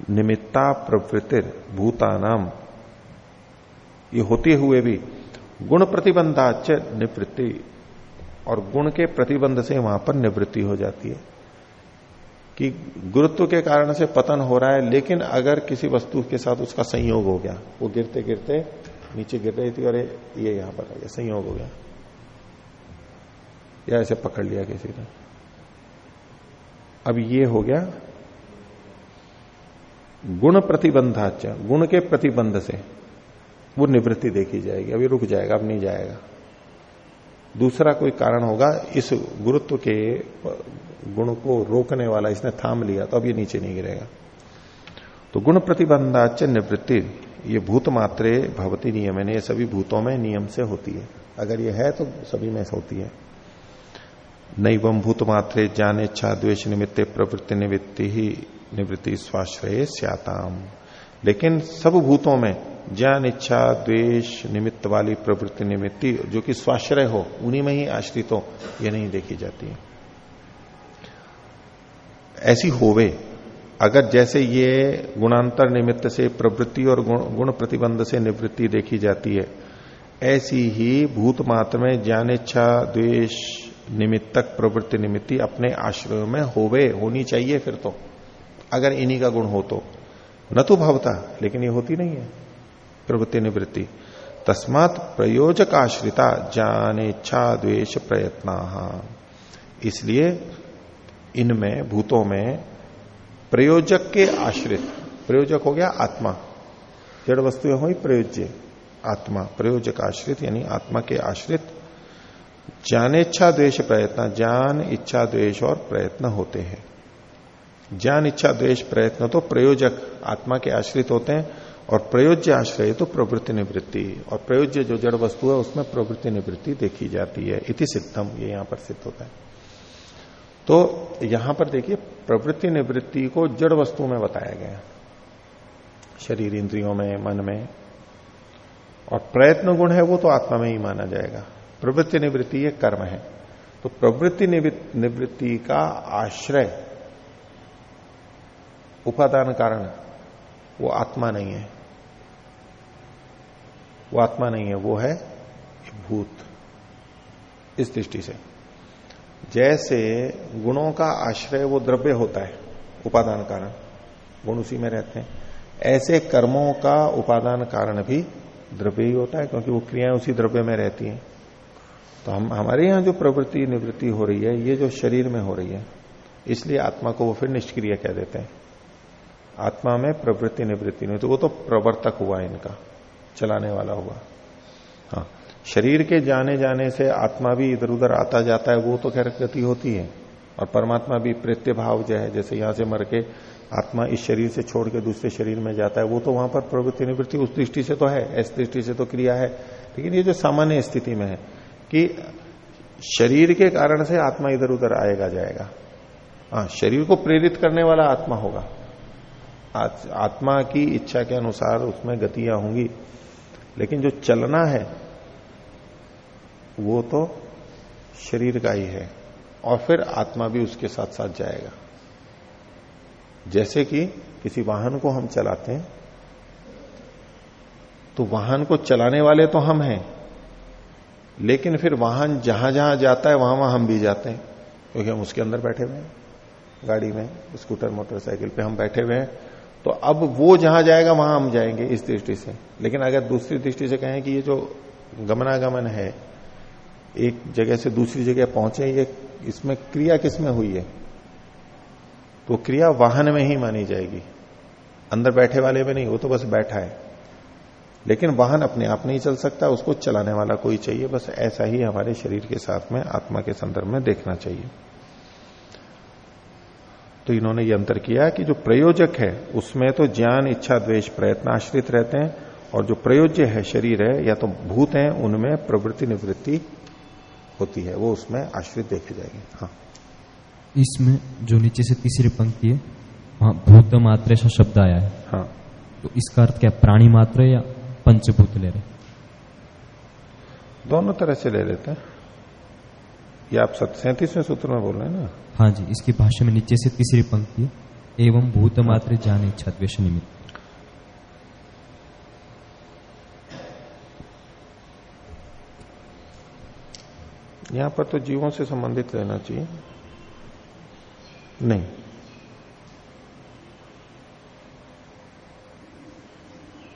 निमित्ता प्रवृत्ति भूतानाम। ये होते हुए भी गुण प्रतिबंधाच निवृत्ति। और गुण के प्रतिबंध से वहाँ पर निवृत्ति हो जाती है। कि गुरुत्व के कारण से पतन हो रहा है, लेकिन अगर किसी वस्तु के साथ उसका संयोग हो गया, वो गिरते गिरते नीचे गिर रही थी और ये यहाँ पर आ गया, संयोग हो गया। या ऐसे पकड़ लिया किसी ने। अब ये हो गया गुण प्रतिबंधाच, गुण के प्रतिबंध से वो निवृत्ति देखी जाएगी। अभी रुक जाएगा, अब नहीं जाएगा। दूसरा कोई कारण होगा, इस गुरुत्व के गुण को रोकने वाला इसने थाम लिया तो अब ये नीचे नहीं गिरेगा। तो गुण प्रतिबंधाच निवृत्ति, ये भूत मात्रे भवती नियम है ये सभी भूतों में नियम से होती है। अगर ये है तो सभी में होती है। नई वम भूत मात्रे ज्ञान इच्छा द्वेश निमित्ते प्रवृत्ति निवृत्ति ही निवृत्ति स्वाश्रय स्याताम। लेकिन सब भूतों में ज्ञान इच्छा द्वेष निमित्त वाली प्रवृत्ति निमित्ति जो कि स्वाश्रय हो उन्हीं में ही आश्रित हो ये नहीं देखी जाती। है ऐसी होवे अगर जैसे ये गुणांतर निमित्त से प्रवृत्ति और गुण, गुण प्रतिबंध से निवृत्ति देखी जाती है ऐसी ही भूत मात्र में ज्ञान इच्छा द्वेष निमित्तक प्रवृत्ति निमित्ती अपने आश्रय में होवे होनी चाहिए फिर तो। अगर इन्हीं का गुण हो तो। न तो भवता लेकिन ये होती नहीं है। प्रवृत्ति निवृत्ति। तस्मात प्रयोजक आश्रिता ज्ञान इच्छा द्वेश प्रयत्न। इसलिए इनमें, भूतों में प्रयोजक के आश्रित, प्रयोजक हो गया आत्मा। जड़ वस्तुएँ हो प्रयोज्य, आत्मा, प्रयोजक आश्रित यानी आत्मा के आश्रित। ज्ञान इच्छा द्वेश प्रयत्न ज्ञान इच्छा द्वेश और प्रयत्न होते हैं। ज्ञान इच्छा द्वेश प्रयत्न तो प्रयोजक, आत्मा के आश्रित होते हैं। और प्रयोज्य आश्रय तो प्रवृत्ति निवृत्ति और प्रयोज्य जो जड़ वस्तु है, उसमें प्रवृत्ति निवृत्ति देखी जाती है। इति सिद्धम, ये यहाँ पर सिद्ध होता है। तो यहाँ पर देखिए, प्रवृत्ति निवृत्ति को जड़ वस्तु में बताया गया शरीर इंद्रियों में, मन में। और प्रयत्न गुण है, वो तो आत्मा में ही माना जाएगा। प्रवृत्ति निवृत्ति ये कर्म है। तो प्रवृत्ति निवृत्ति का आश्रय, उपादान कारण, वो आत्मा नहीं है। वो आत्मा नहीं है, वो है भूत। इस दृष्टि से। जैसे गुणों का आश्रय वो द्रव्य होता है, उपादान कारण, गुण उसी में रहते हैं। ऐसे कर्मों का उपादान कारण भी द्रव्य ही होता है, क्योंकि वो क्रियाएँ उसी द्रव्य में रहती हैं। तो हम, हमारे यहाँ जो प्रवृत्ति निवृत्ति हो रही है, ये जो शरीर में हो रही है, इसलिए आत्मा को वो फिर निष्क्रिय कह देते हैं। आत्मा में प्रवृत्ति निवृत्ति नहीं तो वो तो प्रवर्तक हुआ इनका। चलाने वाला हुआ। हाँ शरीर के जाने जाने से आत्मा भी इधर उधर आता जाता है, वो तो खैर गति होती है। और परमात्मा भी प्रेत्य भाव जो है, जैसे यहाँ से मर के आत्मा इस शरीर से छोड़ के दूसरे शरीर में जाता है, वो तो वहाँ पर प्रवृत्ति निवृत्ति उस दृष्टि से तो है इस दृष्टि से तो क्रिया है। लेकिन ये जो सामान्य स्थिति में है कि शरीर के कारण से आत्मा इधर उधर आएगा, जाएगा। हाँ शरीर को प्रेरित करने वाला आत्मा होगा। आत्मा की इच्छा के अनुसार उसमें गतियाँ होंगी। लेकिन जो चलना है, वो तो शरीर का ही है, और फिर आत्मा भी उसके साथ साथ जाएगा। जैसे कि किसी वाहन को हम चलाते हैं तो वाहन को चलाने वाले तो हम हैं, लेकिन फिर वाहन जहाँ जहाँ जाता है वहाँ वहाँ हम भी जाते हैं, क्योंकि हम उसके अंदर बैठे हुए हैं, गाड़ी में, स्कूटर, मोटरसाइकिल पे हम बैठे हुए हैं तो अब वो जहाँ जाएगा, वहाँ हम जाएँगे इस दृष्टि से। लेकिन अगर दूसरी दृष्टि से कहें कि ये जो गमनागमन है, एक जगह से दूसरी जगह पहुँचे, ये इसमें क्रिया किसमें हुई है? तो क्रिया वाहन में ही मानी जाएगी। अंदर बैठे वाले में नहीं, वो तो बस बैठा है। लेकिन वाहन अपने आप नहीं चल सकता, उसको चलाने वाला कोई चाहिए, बस ऐसा ही हमारे शरीर के साथ में, आत्मा के संदर्भ में देखना चाहिए। तो इन्होंने ये अंतर किया कि जो प्रयोजक है उसमें तो ज्ञान इच्छा द्वेष प्रयत्न आश्रित रहते हैं और जो प्रयोज्य है शरीर है या तो भूत है उनमें प्रवृत्ति निवृत्ति होती है वो उसमें आश्रित देखे जाएँगे। हाँ। इसमें जो नीचे से तीसरी पंक्ति है वहाँ भूत मात्र शब्द आया है। हाँ। तो इसका अर्थ क्या प्राणी मात्र या पंचभूत ले रहे दोनों तरह से ले लेते हैं। ये आप सैतीसवें सूत्र में बोल रहे हैं ना? हाँ जी इसकी भाषा में नीचे से तीसरी पंक्ति एवं भूत मात्र जाने इच्छा द्वेष निमित्त। यहाँ पर तो जीवों से संबंधित रहना चाहिए। नहीं।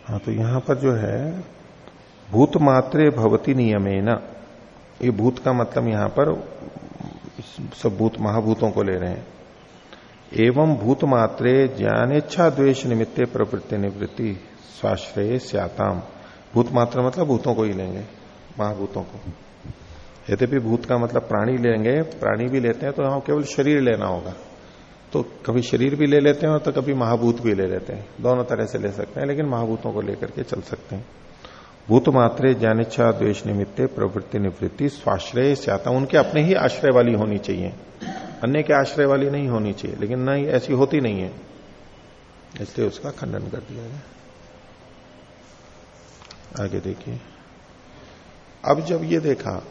हाँ तो यहाँ पर जो है भूत मात्रे भवती नियमे न ये भूत का मतलब यहाँ पर सब भूत, महाभूतों को ले रहे हैं। एवं भूत मात्रे ज्ञान इच्छा द्वेश निमित्ते प्रवृत्ति निवृत्ति स्वाश्रय स्याताम। भूत मात्र मतलब भूतों को ही लेंगे, महाभूतों को। यद्यपि भूत का मतलब प्राणी लेंगे, प्राणी भी लेते हैं तो यहाँ केवल शरीर लेना होगा। तो कभी शरीर भी ले लेते हैं और तो कभी महाभूत भी ले लेते हैं। दोनों तरह से ले सकते हैं, लेकिन महाभूतों को लेकर के चल सकते हैं। भूत मात्रे ज्ञानिच्छा द्वेष निमित्ते प्रवृत्ति निवृत्ति स्वाश्रय, स्याता, उनके अपने ही आश्रय वाली होनी चाहिए। अन्य के आश्रय वाली नहीं होनी चाहिए, लेकिन नहीं, ऐसी होती नहीं है। इसलिए उसका खंडन कर दिया गया। आगे देखिए। अब जब ये देखा,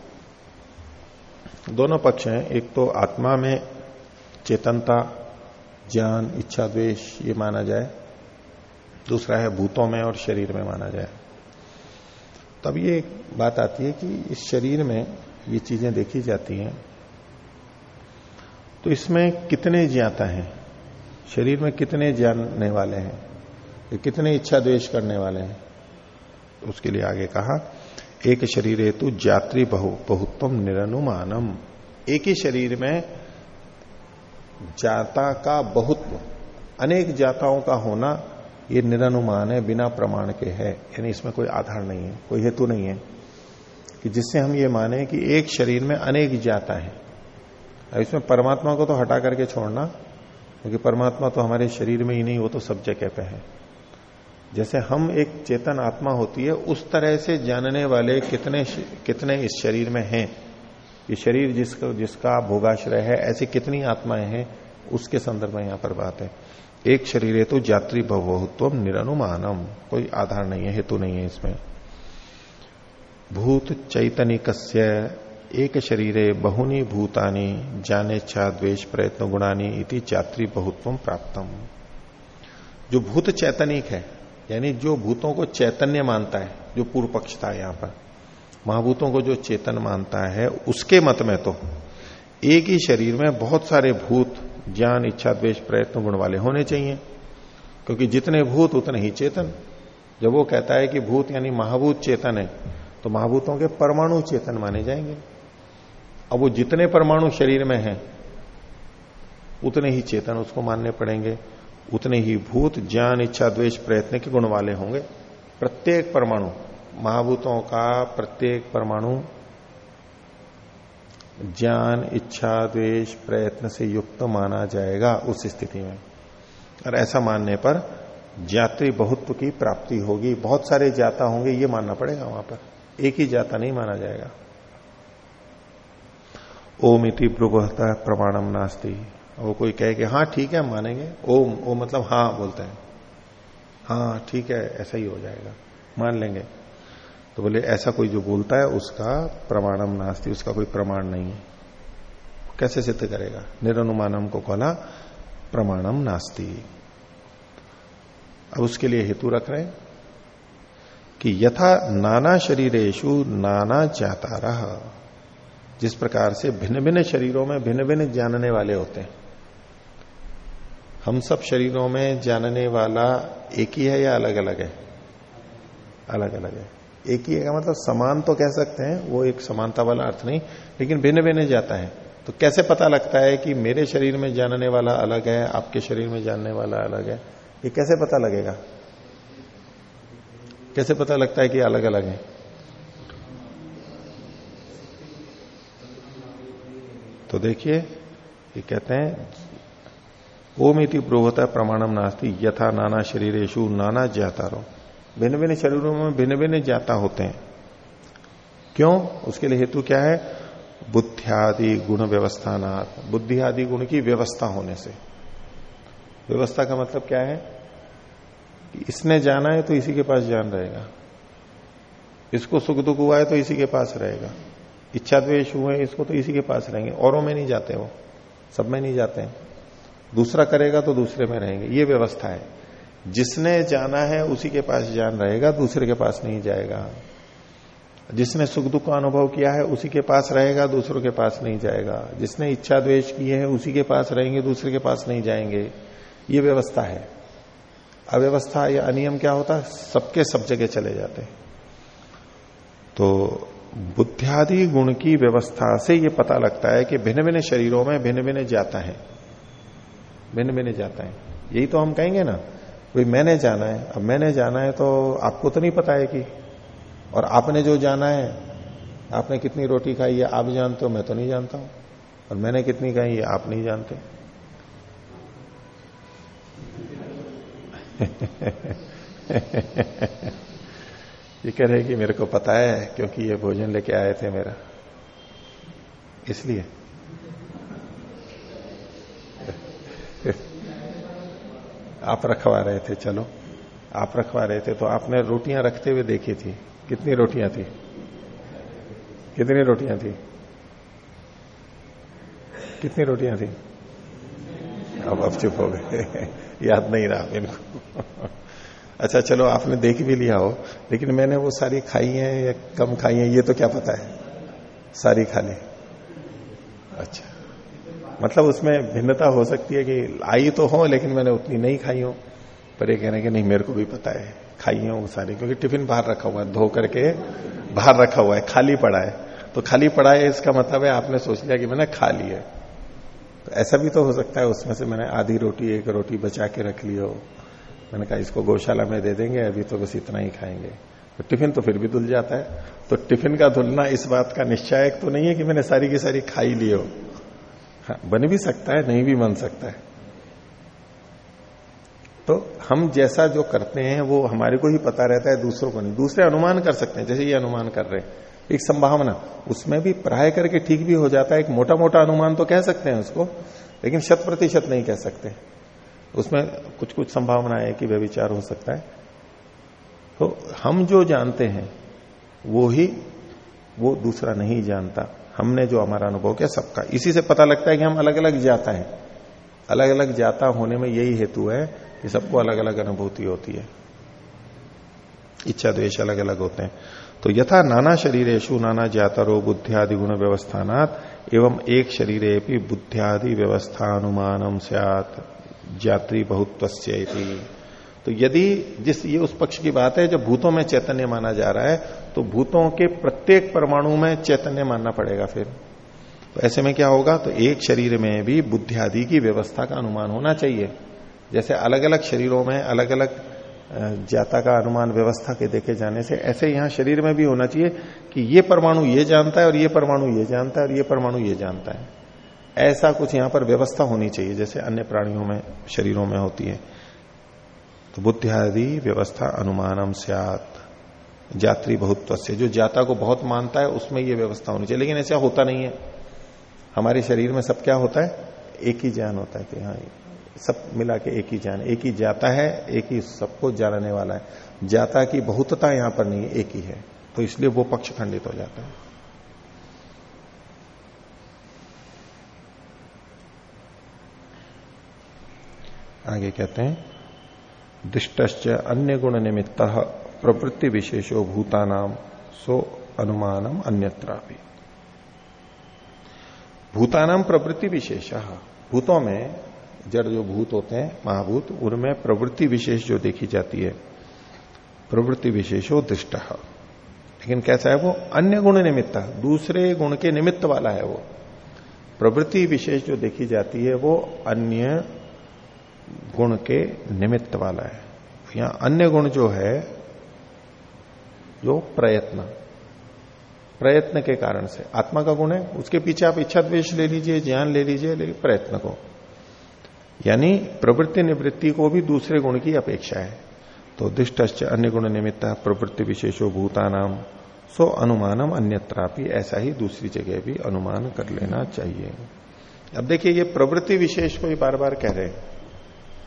दोनों पक्ष हैं, एक तो आत्मा में चेतनता, ज्ञान, इच्छा, द्वेष, ये माना जाए। दूसरा है भूतों में और शरीर में माना जाए। तब ये बात आती है कि इस शरीर में ये चीज़ें देखी जाती हैं। तो इसमें कितने ज्ञाता हैं? शरीर में कितने जानने वाले हैं? कितने इच्छा द्वेष करने वाले हैं? तो उसके लिए आगे कहा, एक शरीर हेतु जात्री बहु, बहुत्व निरनुमानम। एक ही शरीर में जाता का बहुत्व, अनेक जाताओं का होना ये निरनुमान है, बिना प्रमाण के है। यानी इसमें कोई आधार नहीं है, कोई हेतु नहीं है। कि जिससे हम ये माने कि एक शरीर में अनेक जाता है। अब इसमें परमात्मा को तो हटा करके छोड़ना, क्योंकि परमात्मा तो हमारे शरीर में ही नहीं, वो तो सब जगह पे है। जैसे हम एक चेतन आत्मा होती है, उस तरह से जानने वाले कितने कितने इस शरीर में हैं। ये शरीर जिसका जिसका भोगाश्रय है, ऐसी कितनी आत्माएँ हैं, उसके संदर्भ में यहाँ पर बात है। एक शरीर तो जात्री भवत्व निरनुमानम। कोई आधार नहीं है, हेतु नहीं है इसमें। भूत चैतनिक एक शरीरे बहुनी भूतानी, जाने द्वेश प्रयत्न गुणानी इति जात्री बहुत्व प्राप्तम। जो भूत चैतनिक है, यानी जो भूतों को चैतन्य मानता है, जो पूर्व पक्ष था यहाँ पर, महाभूतों को जो चेतन मानता है, उसके मत में तो एक ही शरीर में बहुत सारे भूत ज्ञान, इच्छा, द्वेष, प्रयत्न, गुण वाले होने चाहिए। क्योंकि जितने भूत, उतने ही चेतन। जब वो कहता है कि भूत यानी महाभूत चेतन है तो महाभूतों के परमाणु चेतन माने जाएँगे। अब वो जितने परमाणु शरीर में हैं, उतने ही चेतन उसको मानने पड़ेंगे। उतने ही भूत, ज्ञान, इच्छा, द्वेष, प्रयत्न के गुण वाले होंगे। प्रत्येक परमाणु, महाभूतों का प्रत्येक परमाणु ज्ञान, इच्छा, द्वेष, प्रयत्न से युक्त माना जाएगा उस स्थिति में। और ऐसा मानने पर जात्री बहुत्व की प्राप्ति होगी। बहुत सारे जाता होंगे, ये मानना पड़ेगा वहाँ पर। एक ही जाता नहीं माना जाएगा। ओम इति ब्रुवता प्रमाणम नास्ती। वो कोई कहे कि हाँ ठीक है मानेंगे। ओम, ओ मतलब हाँ बोलते हैं। हाँ ठीक है, ऐसा ही हो जाएगा। मान लेंगे। तो बोले, ऐसा कोई जो बोलता है, उसका प्रमाणम नास्ती, उसका कोई प्रमाण नहीं है। कैसे सिद्ध करेगा? निरनुमानम को कहला प्रमाणम नास्ती। अब उसके लिए हेतु रख रहे हैं कि यथा नाना शरीरेशु नाना जाता रह जिस प्रकार से भिन्न भिन्न शरीरों में भिन्न भिन्न जानने वाले होते हैं। हम सब शरीरों में जानने वाला एक ही है या अलग अलग है? अलग अलग है। एक ही का मतलब समान तो कह सकते हैं, वो एक समानता वाला अर्थ नहीं, लेकिन भिन्न भिन्न जाता है। तो कैसे पता लगता है कि मेरे शरीर में जानने वाला अलग है, आपके शरीर में जानने वाला अलग है? ये कैसे पता लगेगा? कैसे पता लगता है कि अलग अलग है? तो देखिए, ये कहते हैं ओम इति प्रोहता प्रमाणम नास्ती, यथा नाना शरीरेशु नाना ज्ञाता रो भिन्न भिन्न शरीरों में भिन्न भिन्न ज्ञाता होते हैं। क्यों? उसके लिए हेतु क्या है? बुद्धियादि गुण व्यवस्थानाथ बुद्धि आदि गुण की व्यवस्था होने से। व्यवस्था का मतलब क्या है? कि इसने जाना है तो इसी के पास जान रहेगा। इसको सुख दुख हुआ है तो इसी के पास रहेगा। इच्छा द्वेष हुए इसको तो इसी के पास रहेंगे। औरों में नहीं जाते वो। सब में नहीं जाते दूसरा करेगा तो दूसरे में रहेंगे। ये व्यवस्था है। जिसने जाना है उसी के पास जान रहेगा, दूसरे के पास नहीं जाएगा। जिसने सुख दुख का अनुभव किया है उसी के पास रहेगा, दूसरों के पास नहीं जाएगा। जिसने इच्छा द्वेष किए है उसी के पास रहेंगे, दूसरे के पास नहीं जाएँगे। ये व्यवस्था है। अव्यवस्था या अनियम क्या होता है? सबके सब जगह चले जाते हैं। तो बुद्धियादि गुण की व्यवस्था से ये पता लगता है कि भिन्न भिन्न शरीरों में भिन्न भिन्न जाता है। भिन्न भिन्न जाता है। यही तो हम कहेंगे ना। भाई मैंने जाना है, अब मैंने जाना है तो आपको तो नहीं पता है कि, और आपने जो जाना है, आपने कितनी रोटी खाई है, आप जानते हो, मैं तो नहीं जानता हूँ। और मैंने कितनी खाई है, आप नहीं जानते। ये कह रहे कि मेरे को पता है, क्योंकि ये भोजन लेके आए थे मेरा। इसलिए। आप रखवा रहे थे, चलो। आप रखवा रहे थे तो आपने रोटियाँ रखते हुए देखी थी। कितनी रोटियाँ थी? कितनी रोटियाँ थी? कितनी रोटियाँ थी? अब अब चुप हो गए। याद नहीं रहा इनको अच्छा चलो, आपने देख भी लिया हो, लेकिन मैंने वो सारी खाई है या कम खाई है, ये तो क्या पता है? सारी खा ली। अच्छा। मतलब उसमें भिन्नता हो सकती है कि आई तो हो, लेकिन मैंने उतनी नहीं खाई हो। पर ये कह कहने के, नहीं, मेरे को भी पता है, खाई है सारी, क्योंकि टिफ़िन बाहर रखा हुआ है, धो करके बाहर रखा हुआ है, खाली पड़ा है। तो खाली पड़ा है, इसका मतलब है आपने सोच लिया कि मैंने खा ली है। तो ऐसा भी तो हो सकता है, उसमें से मैंने आधी रोटी, एक रोटी बचा के रख ली हो। मैंने कहा, इसको गौशाला में दे देंगे, अभी तो बस इतना ही खाएँगे। तो टिफ़िन तो फिर भी धुल जाता है। तो टिफ़िन का धुलना इस बात का निश्चायक तो नहीं है कि मैंने सारी की सारी खाई ली हो। हाँ, बन भी सकता है नहीं भी बन सकता है। तो हम जैसा जो करते हैं वो हमारे को ही पता रहता है दूसरों को नहीं। दूसरे अनुमान कर सकते हैं जैसे ये अनुमान कर रहे हैं। एक संभावना उसमें भी प्राय करके ठीक भी हो जाता है। एक मोटा मोटा अनुमान तो कह सकते हैं उसको लेकिन शत प्रतिशत नहीं कह सकते। उसमें कुछ कुछ संभावना है कि व्यविचार हो सकता है। तो हम जो जानते हैं वो ही वो दूसरा नहीं जानता। हमने जो हमारा अनुभव किया सबका। इसी से पता लगता है कि हम अलग अलग जाता है। अलग अलग जाता होने में यही हेतु है कि सबको अलग अलग अनुभूति होती है। इच्छा द्वेश अलग अलग होते हैं। तो यथा नाना शरीरेशु नाना जातरो बुद्धियादि गुण व्यवस्थानात एवं एक शरीर बुद्धियादि व्यवस्था अनुमानम सत जात्री बहुत्व तो यदि जिस ये उस पक्ष की बात है, जब भूतों में चैतन्य माना जा रहा है तो भूतों के प्रत्येक परमाणु में चैतन्य मानना पड़ेगा फिर। तो ऐसे में क्या होगा? तो एक शरीर में भी बुद्धि आदि की व्यवस्था का अनुमान होना चाहिए। जैसे अलग अलग शरीरों में अलग अलग जाता का अनुमान व्यवस्था के देखे जाने से ऐसे यहाँ शरीर में भी होना चाहिए कि ये परमाणु ये जानता है और ये परमाणु ये जानता है और ये परमाणु ये जानता है। ऐसा कुछ यहाँ पर व्यवस्था होनी चाहिए, जैसे अन्य प्राणियों में, शरीरों में होती है। तो बुद्धि व्यवस्था अनुमानम सियात। जात्री बहुत्व से जो जाता को बहुत मानता है, उसमें ये व्यवस्था होनी चाहिए, लेकिन ऐसा होता नहीं है। हमारे शरीर में सब क्या होता है? एक ही ज्ञान होता है कि हाँ सब मिला के एक ही ज्ञान, एक ही जाता है, एक ही सबको जानने वाला है। जाता की बहुतता यहाँ पर नहीं है एक ही है। तो इसलिए वो पक्ष खंडित हो जाता है। आगे कहते हैं दृष्ट अन्य गुण निमित्त प्रवृत्ति विशेषो भूतानाम सो अनुमानम अन्यत्रा भी भूतानाम प्रवृत्ति विशेष भूतों में जड़ जो भूत होते हैं, महाभूत, उनमें प्रवृत्ति विशेष जो देखी जाती है प्रवृत्ति विशेषो दृष्ट। लेकिन कैसा है वो? अन्य गुण निमित्त दूसरे गुण के निमित्त वाला है वो। प्रवृत्ति विशेष जो देखी जाती है वो अन्य गुण के निमित्त वाला है। यहाँ अन्य गुण जो है, जो प्रयत्न प्रयत्न के कारण से। आत्मा का गुण है, उसके पीछे आप इच्छा द्वेष ले लीजिए, ज्ञान ले लीजिए, लेकिन प्रयत्न को। यानी प्रवृत्ति निवृत्ति को भी दूसरे गुण की अपेक्षा है। तो दिष्ट अन्य गुण निमित्त, प्रवृत्ति विशेषो भूतानाम, सो अनुमानम अन्यत्रापि, ऐसा ही दूसरी जगह भी अनुमान कर लेना चाहिए। अब देखिए, ये प्रवृत्ति विशेष को ही बार बार कह रहे हैं।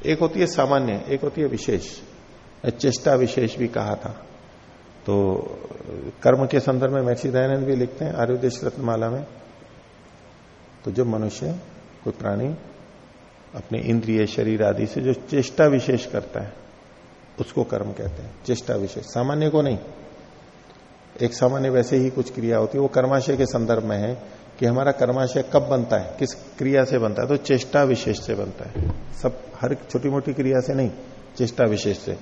एक होती है सामान्य, एक होती है विशेष। चेष्टा विशेष भी कहा था। तो कर्म के संदर्भ में महर्षि दयानंद भी लिखते हैं आयुर्देश रत्नमाला में। तो जब मनुष्य, कोई प्राणी, अपने इंद्रिय, शरीर आदि से जो चेष्टा विशेष करता है, उसको कर्म कहते हैं, चेष्टा विशेष। सामान्य को नहीं। एक सामान्य वैसे ही कुछ क्रिया होती है, वो कर्माशय के संदर्भ में है कि हमारा कर्माशय कब बनता है, किस क्रिया से बनता है तो चेष्टा विशेष से बनता है। सब हर छोटी मोटी क्रिया से नहीं, चेष्टा विशेष से।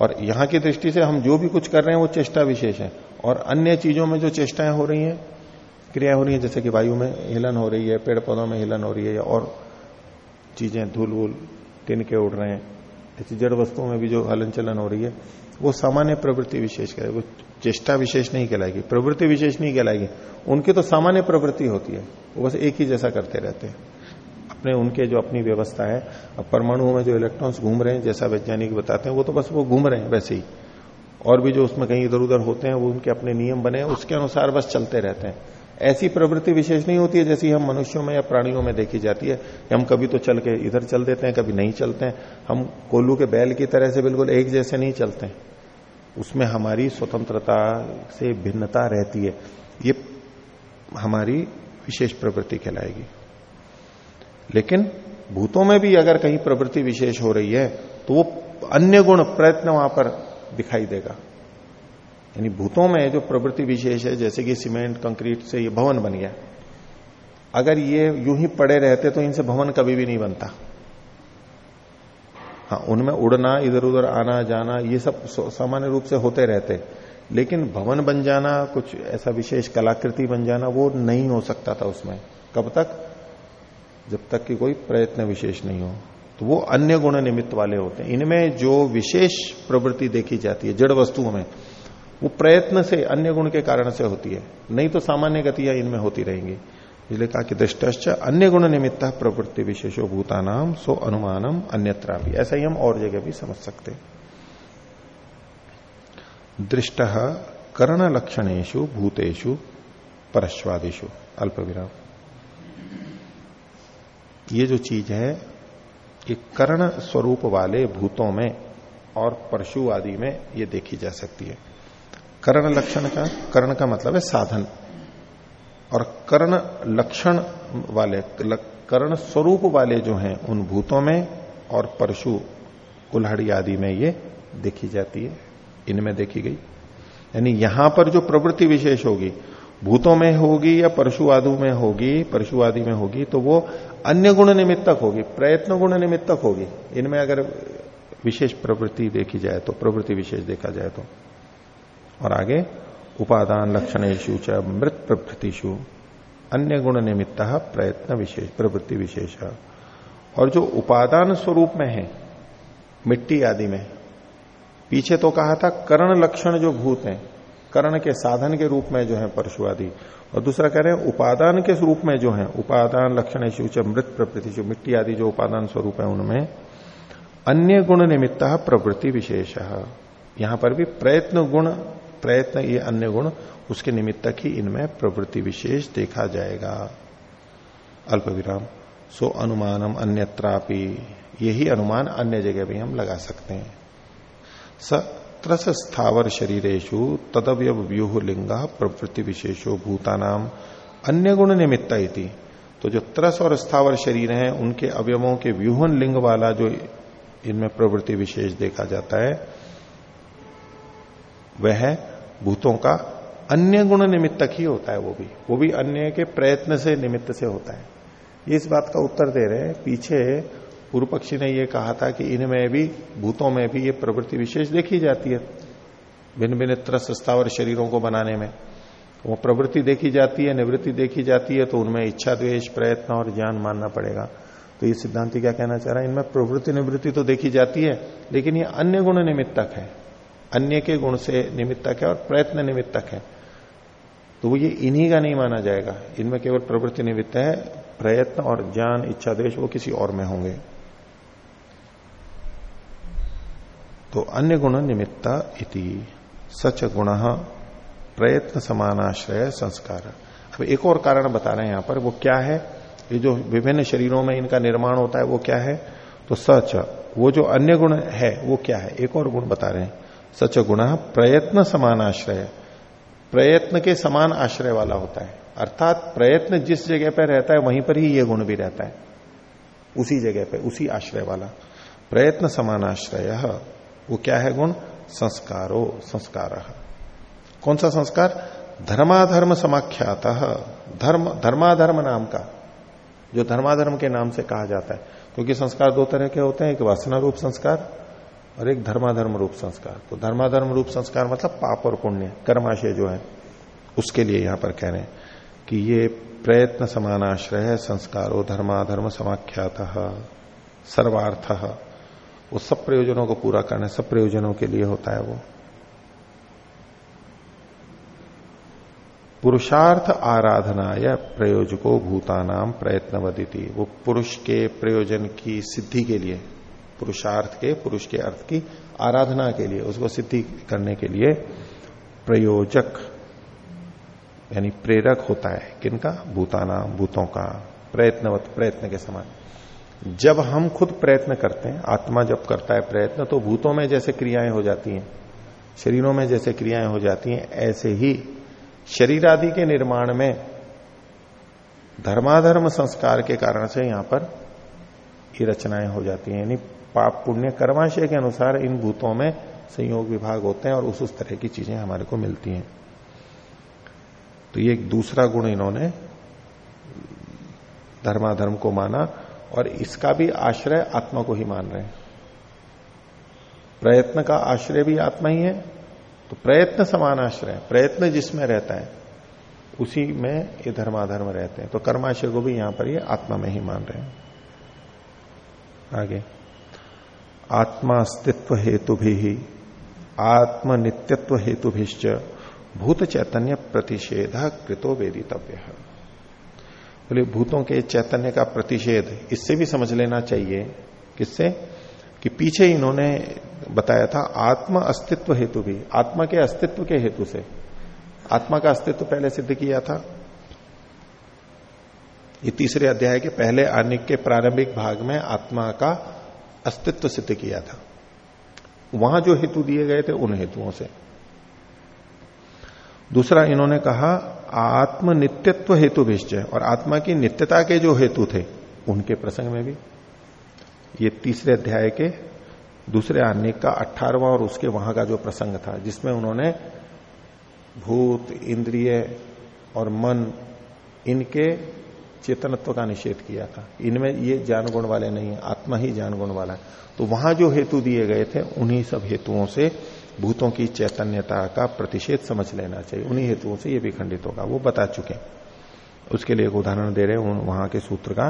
और यहाँ की दृष्टि से हम जो भी कुछ कर रहे हैं वो चेष्टा विशेष है। और अन्य चीज़ों में जो चेष्टाएँ हो रही हैं, क्रियाएँ हो रही हैं, जैसे कि वायु में हिलन हो रही है पेड़ पौधों में हिलन हो रही है, या और चीज़ें धूल वूल तिनके उड़ रहे हैं, ऐसी जड़ वस्तुओं में भी जो हलन चलन हो रही है, वो सामान्य प्रवृत्ति विशेष कहे वो चेष्टा विशेष नहीं कहलाएगी, प्रवृत्ति विशेष नहीं कहलाएगी। उनकी तो सामान्य प्रवृत्ति होती है, वो बस एक ही जैसा करते रहते हैं। अपने उनके जो अपनी व्यवस्था है, अब परमाणु में जो इलेक्ट्रॉन्स घूम रहे हैं, जैसा वैज्ञानिक बताते हैं, वो तो बस वो घूम रहे हैं, वैसे ही। और भी जो उसमें कहीं इधर उधर होते हैं, वो उनके अपने नियम बने हैं, उसके अनुसार बस चलते रहते हैं। ऐसी प्रवृत्ति विशेष नहीं होती है, जैसी हम मनुष्यों में या प्राणियों में देखी जाती है। कि हम कभी तो चल के इधर चल देते हैं, कभी नहीं चलते हैं। हम कोल्लू के बैल की तरह से बिल्कुल एक जैसे नहीं चलते हैं। उसमें हमारी स्वतंत्रता से भिन्नता रहती है। ये हमारी विशेष प्रवृत्ति कहलाएगी। लेकिन भूतों में भी अगर कहीं प्रवृत्ति विशेष हो रही है तो वो अन्य गुण प्रयत्न वहाँ पर दिखाई देगा। यानी भूतों में जो प्रवृत्ति विशेष है, जैसे कि सीमेंट, कंक्रीट से ये भवन बन गया। अगर ये यूँ ही पड़े रहते तो इनसे भवन कभी भी नहीं बनता। हाँ उनमें उड़ना इधर उधर आना, जाना, ये सब सामान्य रूप से होते रहते। लेकिन भवन बन जाना, कुछ ऐसा विशेष कलाकृति बन जाना, वो नहीं हो सकता था उसमें। कब तक? जब तक कि कोई प्रयत्न विशेष नहीं हो तो वो अन्य गुण निमित्त वाले होते हैं। इनमें जो विशेष प्रवृत्ति देखी जाती है, जड़ वस्तुओं में, वो प्रयत्न से, अन्य गुण के कारण से होती है। नहीं तो सामान्य गतियाँ इनमें होती रहेंगी। इसलिए कहा कि दृष्ट अन्य गुण निमित्त प्रवृत्ति विशेषो भूतानाम सो अनुमानम अन्यत्रा भी ऐसा ही हम और जगह भी समझ सकते दृष्ट कर्ण लक्षणेशु भूतेषु परश्वादिशु अल्प विराम ये जो चीज़ है कि कर्ण स्वरूप वाले भूतों में और परशु आदि में ये देखी जा सकती है। कर्ण लक्षण का, कर्ण का मतलब है साधन। और कर्ण लक्षण वाले कर्ण स्वरूप वाले जो हैं, उन भूतों में और परशु, कुल्हाड़ी आदि में ये देखी जाती है। इनमें देखी गई। यानी यहाँ पर जो प्रवृत्ति विशेष होगी, भूतों में होगी या परशु आदि में होगी, परशु आदि में होगी तो वो अन्य गुण निमित्तक होगी, प्रयत्न गुण निमित्तक होगी। इनमें अगर विशेष प्रवृत्ति देखी जाए तो प्रवृत्ति विशेष देखा जाए तो। और आगे, उपादान लक्षणेशु च, मृत प्रभृतिशु अन्य गुण निमित्त प्रयत्न विशेष, प्रवृत्ति विशेष। और जो उपादान स्वरूप में है, मिट्टी आदि में, पीछे तो कहा था, करण लक्षण जो भूत हैं करण के साधन के रूप में जो है परशु आदि और दूसरा कह रहे हैं, उपादान के रूप में जो है, उपादान लक्षण शिवच मृत प्रवृत्ति मिट्टी आदि जो उपादान स्वरूप है उनमें, अन्य गुण निमित्त प्रवृत्ति विशेष। यहाँ पर भी प्रयत्न गुण, प्रयत्न ये अन्य गुण, उसके निमित्तक ही इनमें प्रवृत्ति विशेष देखा जाएगा। अल्प विराम सो अनुमानम अन्यत्रापि। यही अनुमान अन्य जगह भी हम लगा सकते हैं। स त्रस स्थावर शरीरेशु तदवय व्यूह लिंग प्रवृत्ति विशेषो भूतानाम अन्य गुण निमित्त तो जो त्रस और स्थावर शरीर हैं, उनके अवयवों के व्यूहन लिंग वाला जो इनमें प्रवृत्ति विशेष देखा जाता है, वह है भूतों का अन्य गुण निमित्तक ही होता है वो भी। वो भी अन्य के प्रयत्न से, निमित्त से होता है। ये इस बात का उत्तर दे रहे हैं, पीछे पूर्व पक्षी ने यह कहा था कि इनमें भी, भूतों में भी ये प्रवृत्ति विशेष देखी जाती है भिन्न भिन्न त्रस स्थावर शरीरों को बनाने में। वो प्रवृत्ति देखी जाती है, निवृत्ति देखी जाती है तो उनमें इच्छा, द्वेष, प्रयत्न और ज्ञान मानना पड़ेगा। तो ये सिद्धांति क्या कहना चाह रहा है? इनमें प्रवृत्ति निवृत्ति तो देखी जाती है, लेकिन ये अन्य गुण निमित्तक है। अन्य के गुण से निमित्तक है और प्रयत्न निमित्तक है। तो वो ये इन्हीं का नहीं माना जाएगा। इनमें केवल प्रवृत्ति निमित्त है, प्रयत्न और ज्ञान, इच्छा द्वेश वो किसी और में होंगे। तो अन्य गुण निमित्ता इति। सच गुण प्रयत्न समानाश्रय संस्कार। अब एक और कारण बता रहे हैं यहाँ पर, वो क्या है? ये जो विभिन्न शरीरों में इनका निर्माण होता है, वो क्या है? तो सच, वो जो अन्य गुण है, वो क्या है? एक और गुण बता रहे हैं। सच गुण प्रयत्न समानाश्रय। प्रयत्न के समान आश्रय वाला होता है। अर्थात प्रयत्न जिस जगह पर रहता है, वहीं पर ही ये गुण भी रहता है। उसी जगह पर उसी आश्रय वाला। प्रयत्न समान आश्रय वो क्या है गुण? संस्कारो, संस्कार। कौन सा संस्कार? धर्माधर्म समाख्यात। धर्म, धर्माधर्म नाम का, जो धर्माधर्म के नाम से कहा जाता है। क्योंकि संस्कार दो तरह के होते हैं, एक वासना रूप संस्कार और एक धर्माधर्म रूप संस्कार। तो धर्माधर्म रूप संस्कार मतलब पाप और पुण्य, कर्माशय जो है, उसके लिए यहाँ पर कह रहे हैं कि ये प्रयत्न समानाश्रय संस्कारो, धर्माधर्म समाख्यात, सर्वार्थ। वो सब प्रयोजनों को पूरा करना सब प्रयोजनों के लिए होता है वो। पुरुषार्थ आराधना या प्रयोजको भूतानाम प्रयत्न वो पुरुष के प्रयोजन की सिद्धि के लिए, पुरुषार्थ के, पुरुष के अर्थ की आराधना के लिए, उसको सिद्धि करने के लिए प्रयोजक, यानी प्रेरक होता है। किनका? भूताना, भूतों का। प्रयत्नवत, प्रयत्न के समान। जब हम खुद प्रयत्न करते हैं, आत्मा जब करता है प्रयत्न तो भूतों में जैसे क्रियाएँ हो जाती हैं, शरीरों में जैसे क्रियाएँ हो जाती हैं, ऐसे ही शरीर आदि के निर्माण में धर्माधर्म संस्कार के कारण से यहाँ पर ये रचनाएँ हो जाती हैं। यानी पाप पुण्य कर्माशय के अनुसार इन भूतों में संयोग विभाग होते हैं और उस उस तरह की चीज़ें हमारे को मिलती हैं। तो ये एक दूसरा गुण इन्होंने धर्माधर्म को माना। और इसका भी आश्रय आत्मा को ही मान रहे हैं। प्रयत्न का आश्रय भी आत्मा ही है तो प्रयत्न समान आश्रय प्रयत्न जिसमें रहता है, उसी में ये धर्माधर्म रहते हैं। तो कर्माशय को भी यहाँ पर ये आत्मा में ही मान रहे हैं। आगे। आत्मा अस्तित्व हेतु भी आत्म नित्यत्व हेतु भूत चैतन्य प्रतिषेध कृतो वेदितव्य। बोले भूतों के चैतन्य का प्रतिषेध, इससे भी समझ लेना चाहिए किससे? कि पीछे इन्होंने बताया था आत्म अस्तित्व हेतु भी, आत्मा के अस्तित्व के हेतु से। आत्मा का अस्तित्व पहले सिद्ध किया था। ये तीसरे अध्याय के पहले आने के प्रारंभिक भाग में आत्मा का अस्तित्व सिद्ध किया था। वहाँ जो हेतु दिए गए थे, उन हेतुओं से। दूसरा इन्होंने कहा आत्म नित्यत्व हेतु विश्चय और आत्मा की नित्यता के जो हेतु थे, उनके प्रसंग में भी। ये तीसरे अध्याय के दूसरे आने का अठारवा और उसके वहाँ का जो प्रसंग था, जिसमें उन्होंने भूत, इंद्रिय और मन, इनके चेतनत्व का निषेध किया था। इनमें ये ज्ञान गुण वाले नहीं है, आत्मा ही ज्ञान गुण वाला है। तो वहाँ जो हेतु दिए गए थे, उन्हीं सब हेतुओं से भूतों की चैतन्यता का प्रतिषेध समझ लेना चाहिए। उन्हीं हेतुओं से ये भी खंडित होगा। वो बता चुके उसके लिए एक उदाहरण दे रहे हैं। वहाँ के सूत्र का,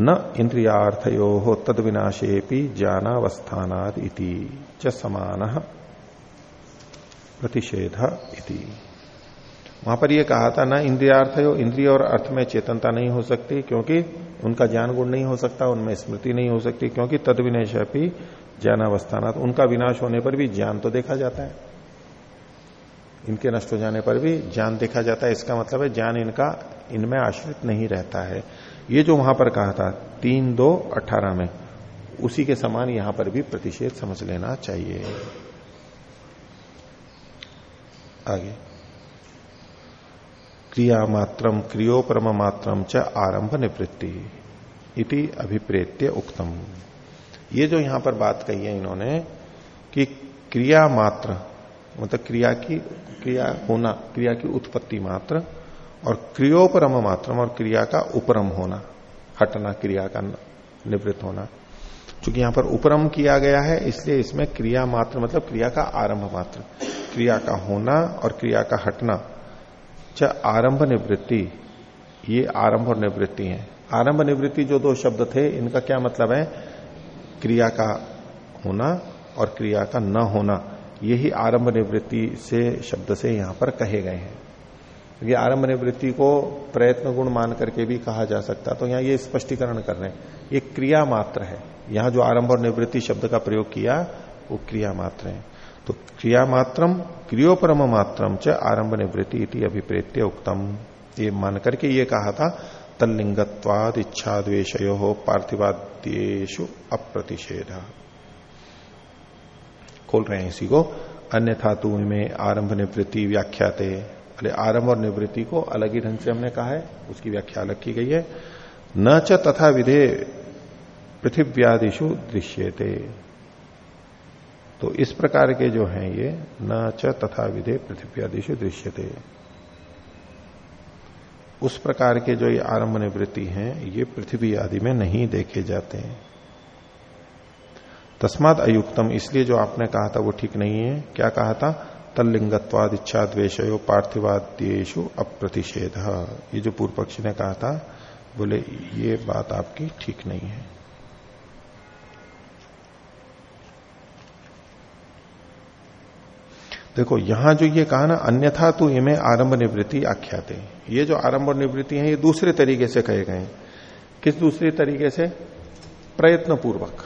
न इंद्रियार्थयो हो तद विनाशेपी ज्ञानावस्थानाद इति च समान प्रतिषेध इति। वहाँ पर यह कहा था, ना इंद्रियार्थ हो इंद्रिय और अर्थ में चेतनता नहीं हो सकती, क्योंकि उनका ज्ञान गुण नहीं हो सकता, उनमें स्मृति नहीं हो सकती, क्योंकि तद विनय ज्ञान अवस्थाना उनका विनाश होने पर भी ज्ञान तो देखा जाता है। इनके नष्ट हो जाने पर भी ज्ञान देखा जाता है। इसका मतलब है ज्ञान इनका, इनमें आश्रित नहीं रहता है। ये जो वहाँ पर कहा था, तीन दो अठारह में, उसी के समान यहाँ पर भी प्रतिषेध समझ लेना चाहिए। आगे। क्रिया मात्रम, क्रियोपरम मात्रम च आरंभ निवृत्ति इति अभिप्रेत्य उक्तम। ये जो यहाँ पर बात कही है इन्होंने कि क्रिया मात्र मतलब क्रिया की, क्रिया होना, क्रिया की उत्पत्ति मात्र और क्रियोपरम मात्र और क्रिया का उपरम होना, हटना, क्रिया का निवृत्त होना। चूँकि यहाँ पर उपरम किया गया है, इसलिए इसमें क्रिया मात्र मतलब क्रिया का आरंभ मात्र, क्रिया का होना और क्रिया का हटना। च आरंभ निवृत्ति, ये आरंभ और निवृत्ति है। आरंभ निवृत्ति जो दो शब्द थे, इनका क्या मतलब है? क्रिया का होना और क्रिया का न होना, यही आरंभ निवृत्ति से शब्द से यहाँ पर कहे गए हैं। ये आरंभ निवृत्ति को प्रयत्न गुण मान करके भी कहा जा सकता तो यहाँ ये स्पष्टीकरण कर रहे हैं। ये क्रिया मात्र है। यहाँ जो आरंभ और निवृत्ति शब्द का प्रयोग किया, वो क्रिया मात्र है। तो क्रिया मात्रम, क्रियोपरम मात्रम च आरंभ निवृत्ति इति अभिप्रेत्य उक्तम। ये मान करके ये कहा था तल्लिंगत्वाद इच्छा द्वेशयो अप्रतिषेध। खोल रहे हैं इसी को। अन्य धातु में आरंभ निवृत्ति व्याख्याते। अरे, आरंभ और निवृत्ति को अलग ही ढंग से हमने कहा है, उसकी व्याख्या अलग की गई है। न च तथा विधे पृथिव्यादिशु दृश्यते। तो इस प्रकार के जो हैं ये, न च तथा विधे पृथ्व्यादिशु दृश्यते। उस प्रकार के जो ये आरंभ निवृत्ति हैं, ये पृथ्वी आदि में नहीं देखे जाते हैं। तस्मात अयुक्तम, इसलिए जो आपने कहा था वो ठीक नहीं है। क्या कहा था? तल्लिंगत्वाद इच्छा द्वेशयो पार्थिवाद्येशु अप्रतिषेध। ये जो पूर्व पक्षी ने कहा था, बोले, ये बात आपकी ठीक नहीं है। देखो, यहाँ जो ये कहा ना, अन्यथा तो इमे आरंभ निवृत्ति आख्याते। ये जो आरंभ निवृत्ति है, ये दूसरे तरीके से कहे गए किस दूसरे तरीके से? प्रयत्न पूर्वक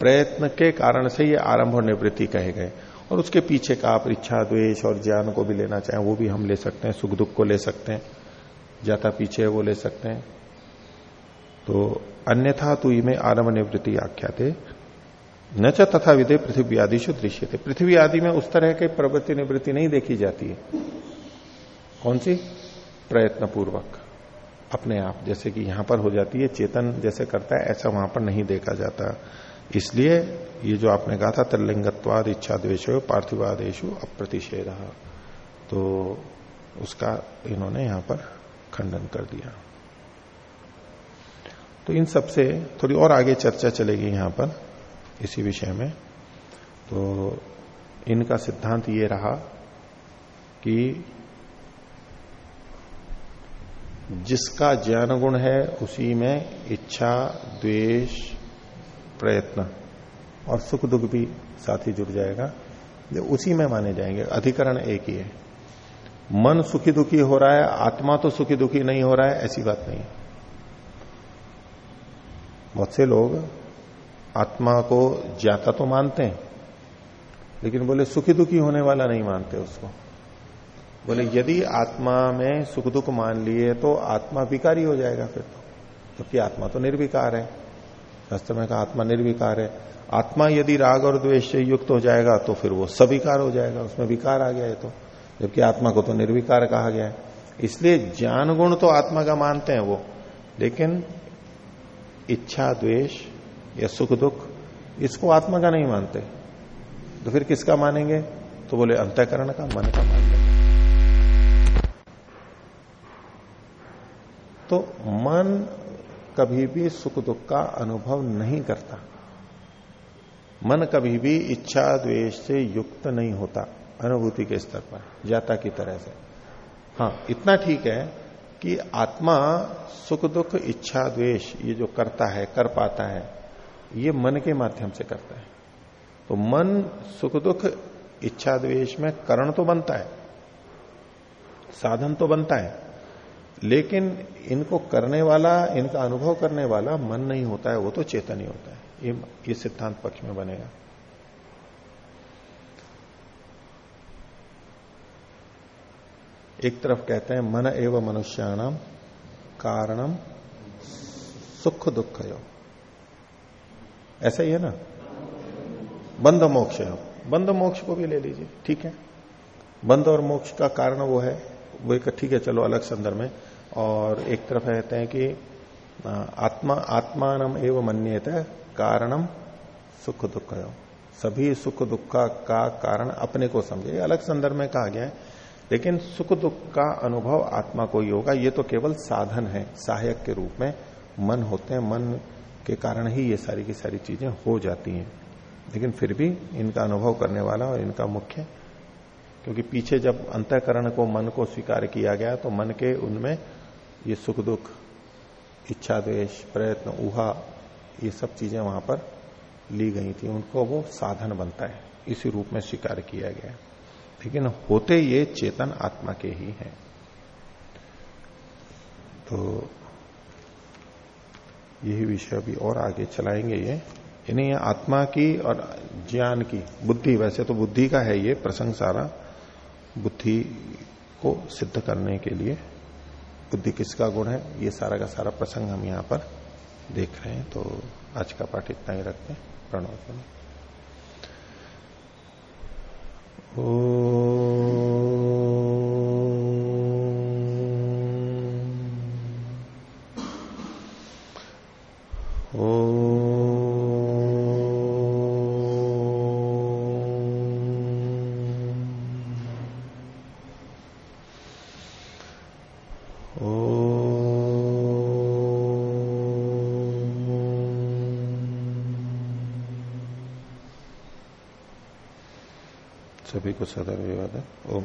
प्रयत्न के कारण से ये आरंभ और निवृत्ति कहे गए। और उसके पीछे का आप इच्छा, द्वेष और ज्ञान को भी लेना चाहें, वो भी हम ले सकते हैं, सुख दुख को ले सकते हैं, जाता पीछे वो ले सकते हैं। तो अन्यथा तु में आरंभ निवृत्ति आख्याते। न च तथा विदे पृथ्वी आदि शु दृश्य थे पृथ्वी आदि में उस तरह के प्रवृत्ति निवृत्ति नहीं देखी जाती है। कौन सी? प्रयत्न पूर्वक अपने आप, जैसे कि यहाँ पर हो जाती है, चेतन जैसे करता है, ऐसा वहाँ पर नहीं देखा जाता। इसलिए ये जो आपने कहा था तल्लिंगत्वाद इच्छा द्वेश पार्थिवादेशु अप्रतिषेध। तो उसका इन्होंने यहाँ पर खंडन कर दिया। तो इन सबसे थोड़ी और आगे चर्चा चलेगी यहाँ पर। इसी विषय में। तो इनका सिद्धांत ये रहा कि जिसका ज्ञान गुण है, उसी में इच्छा, द्वेष, प्रयत्न और सुख दुख भी साथ ही जुड़ जाएगा। उसी में माने जाएँगे। अधिकरण एक ही है। मन सुखी दुखी हो रहा है, आत्मा तो सुखी दुखी नहीं हो रहा है, ऐसी बात नहीं बहुत से लोग आत्मा को ज़्यादा तो मानते हैं, लेकिन बोले सुखी दुखी होने वाला नहीं मानते उसको। बोले यदि आत्मा में सुख दुख मान लिए तो आत्मा विकारी हो जाएगा फिर तो क्योंकि आत्मा तो निर्विकार है। शास्त्र में कहा आत्मा निर्विकार है। आत्मा यदि राग और द्वेष से युक्त हो जाएगा तो फिर वो सविकार हो जाएगा, उसमें विकार आ गया है तो जबकि आत्मा को तो निर्विकार कहा गया है। इसलिए ज्ञान गुण तो आत्मा का मानते हैं वो, लेकिन इच्छा, द्वेष या सुख दुख, इसको आत्मा का नहीं मानते। तो फिर किसका मानेंगे? तो बोले, अंतकरण का, मन का मानते। तो मन कभी भी सुख दुख का अनुभव नहीं करता। मन कभी भी इच्छा द्वेष से युक्त नहीं होता, अनुभूति के स्तर पर, जाता की तरह से। हाँ इतना ठीक है कि आत्मा सुख दुख, इच्छा द्वेष, ये जो करता है, कर पाता है ये मन के माध्यम से करता है। तो मन सुख दुख, इच्छा द्वेष में करण तो बनता है, साधन तो बनता है, लेकिन इनको करने वाला, इनका अनुभव करने वाला मन नहीं होता है, वो तो चेतन ही होता है। ये ये सिद्धांत पक्ष में बनेगा। एक तरफ़ कहते हैं, मन एवं मनुष्याणाम कारणम सुख दुख ऐसा ही है ना? बंध मोक्ष बंध मोक्ष को भी ले लीजिए ठीक है? बंध और मोक्ष का कारण वो है। वो एक ठीक है चलो अलग संदर्भ में। और एक तरफ़ कहते हैं कि आत्मा आत्मान एवं मन्यत कारणम सुख दुख सभी सुख दुख का, का कारण अपने को समझे। अलग संदर्भ में कहा गया है। लेकिन सुख दुख का अनुभव आत्मा को ही होगा। ये तो केवल साधन है सहायक के रूप में। मन होते हैं मन के कारण ही ये सारी की सारी चीज़ें हो जाती हैं। लेकिन फिर भी इनका अनुभव करने वाला और इनका मुख्य, क्योंकि पीछे जब अंतकरण को, मन को स्वीकार किया गया तो मन के उनमें ये सुख दुख, इच्छा द्वेश प्रयत्न, ऊहा, ये सब चीज़ें वहाँ पर ली गई थी। उनको वो साधन बनता है। इसी रूप में स्वीकार किया गया लेकिन होते ये चेतन आत्मा के ही हैं। तो यही विषय अभी और आगे चलाएँगे ये। यानी ये आत्मा की और ज्ञान की, बुद्धि, वैसे तो बुद्धि का है ये प्रसंग सारा, बुद्धि को सिद्ध करने के लिए। बुद्धि किसका गुण है? ये सारा का सारा प्रसंग हम यहाँ पर देख रहे हैं तो आज का पाठ इतना ही रखते हैं। प्रणव सभी को सदर विवाद ओम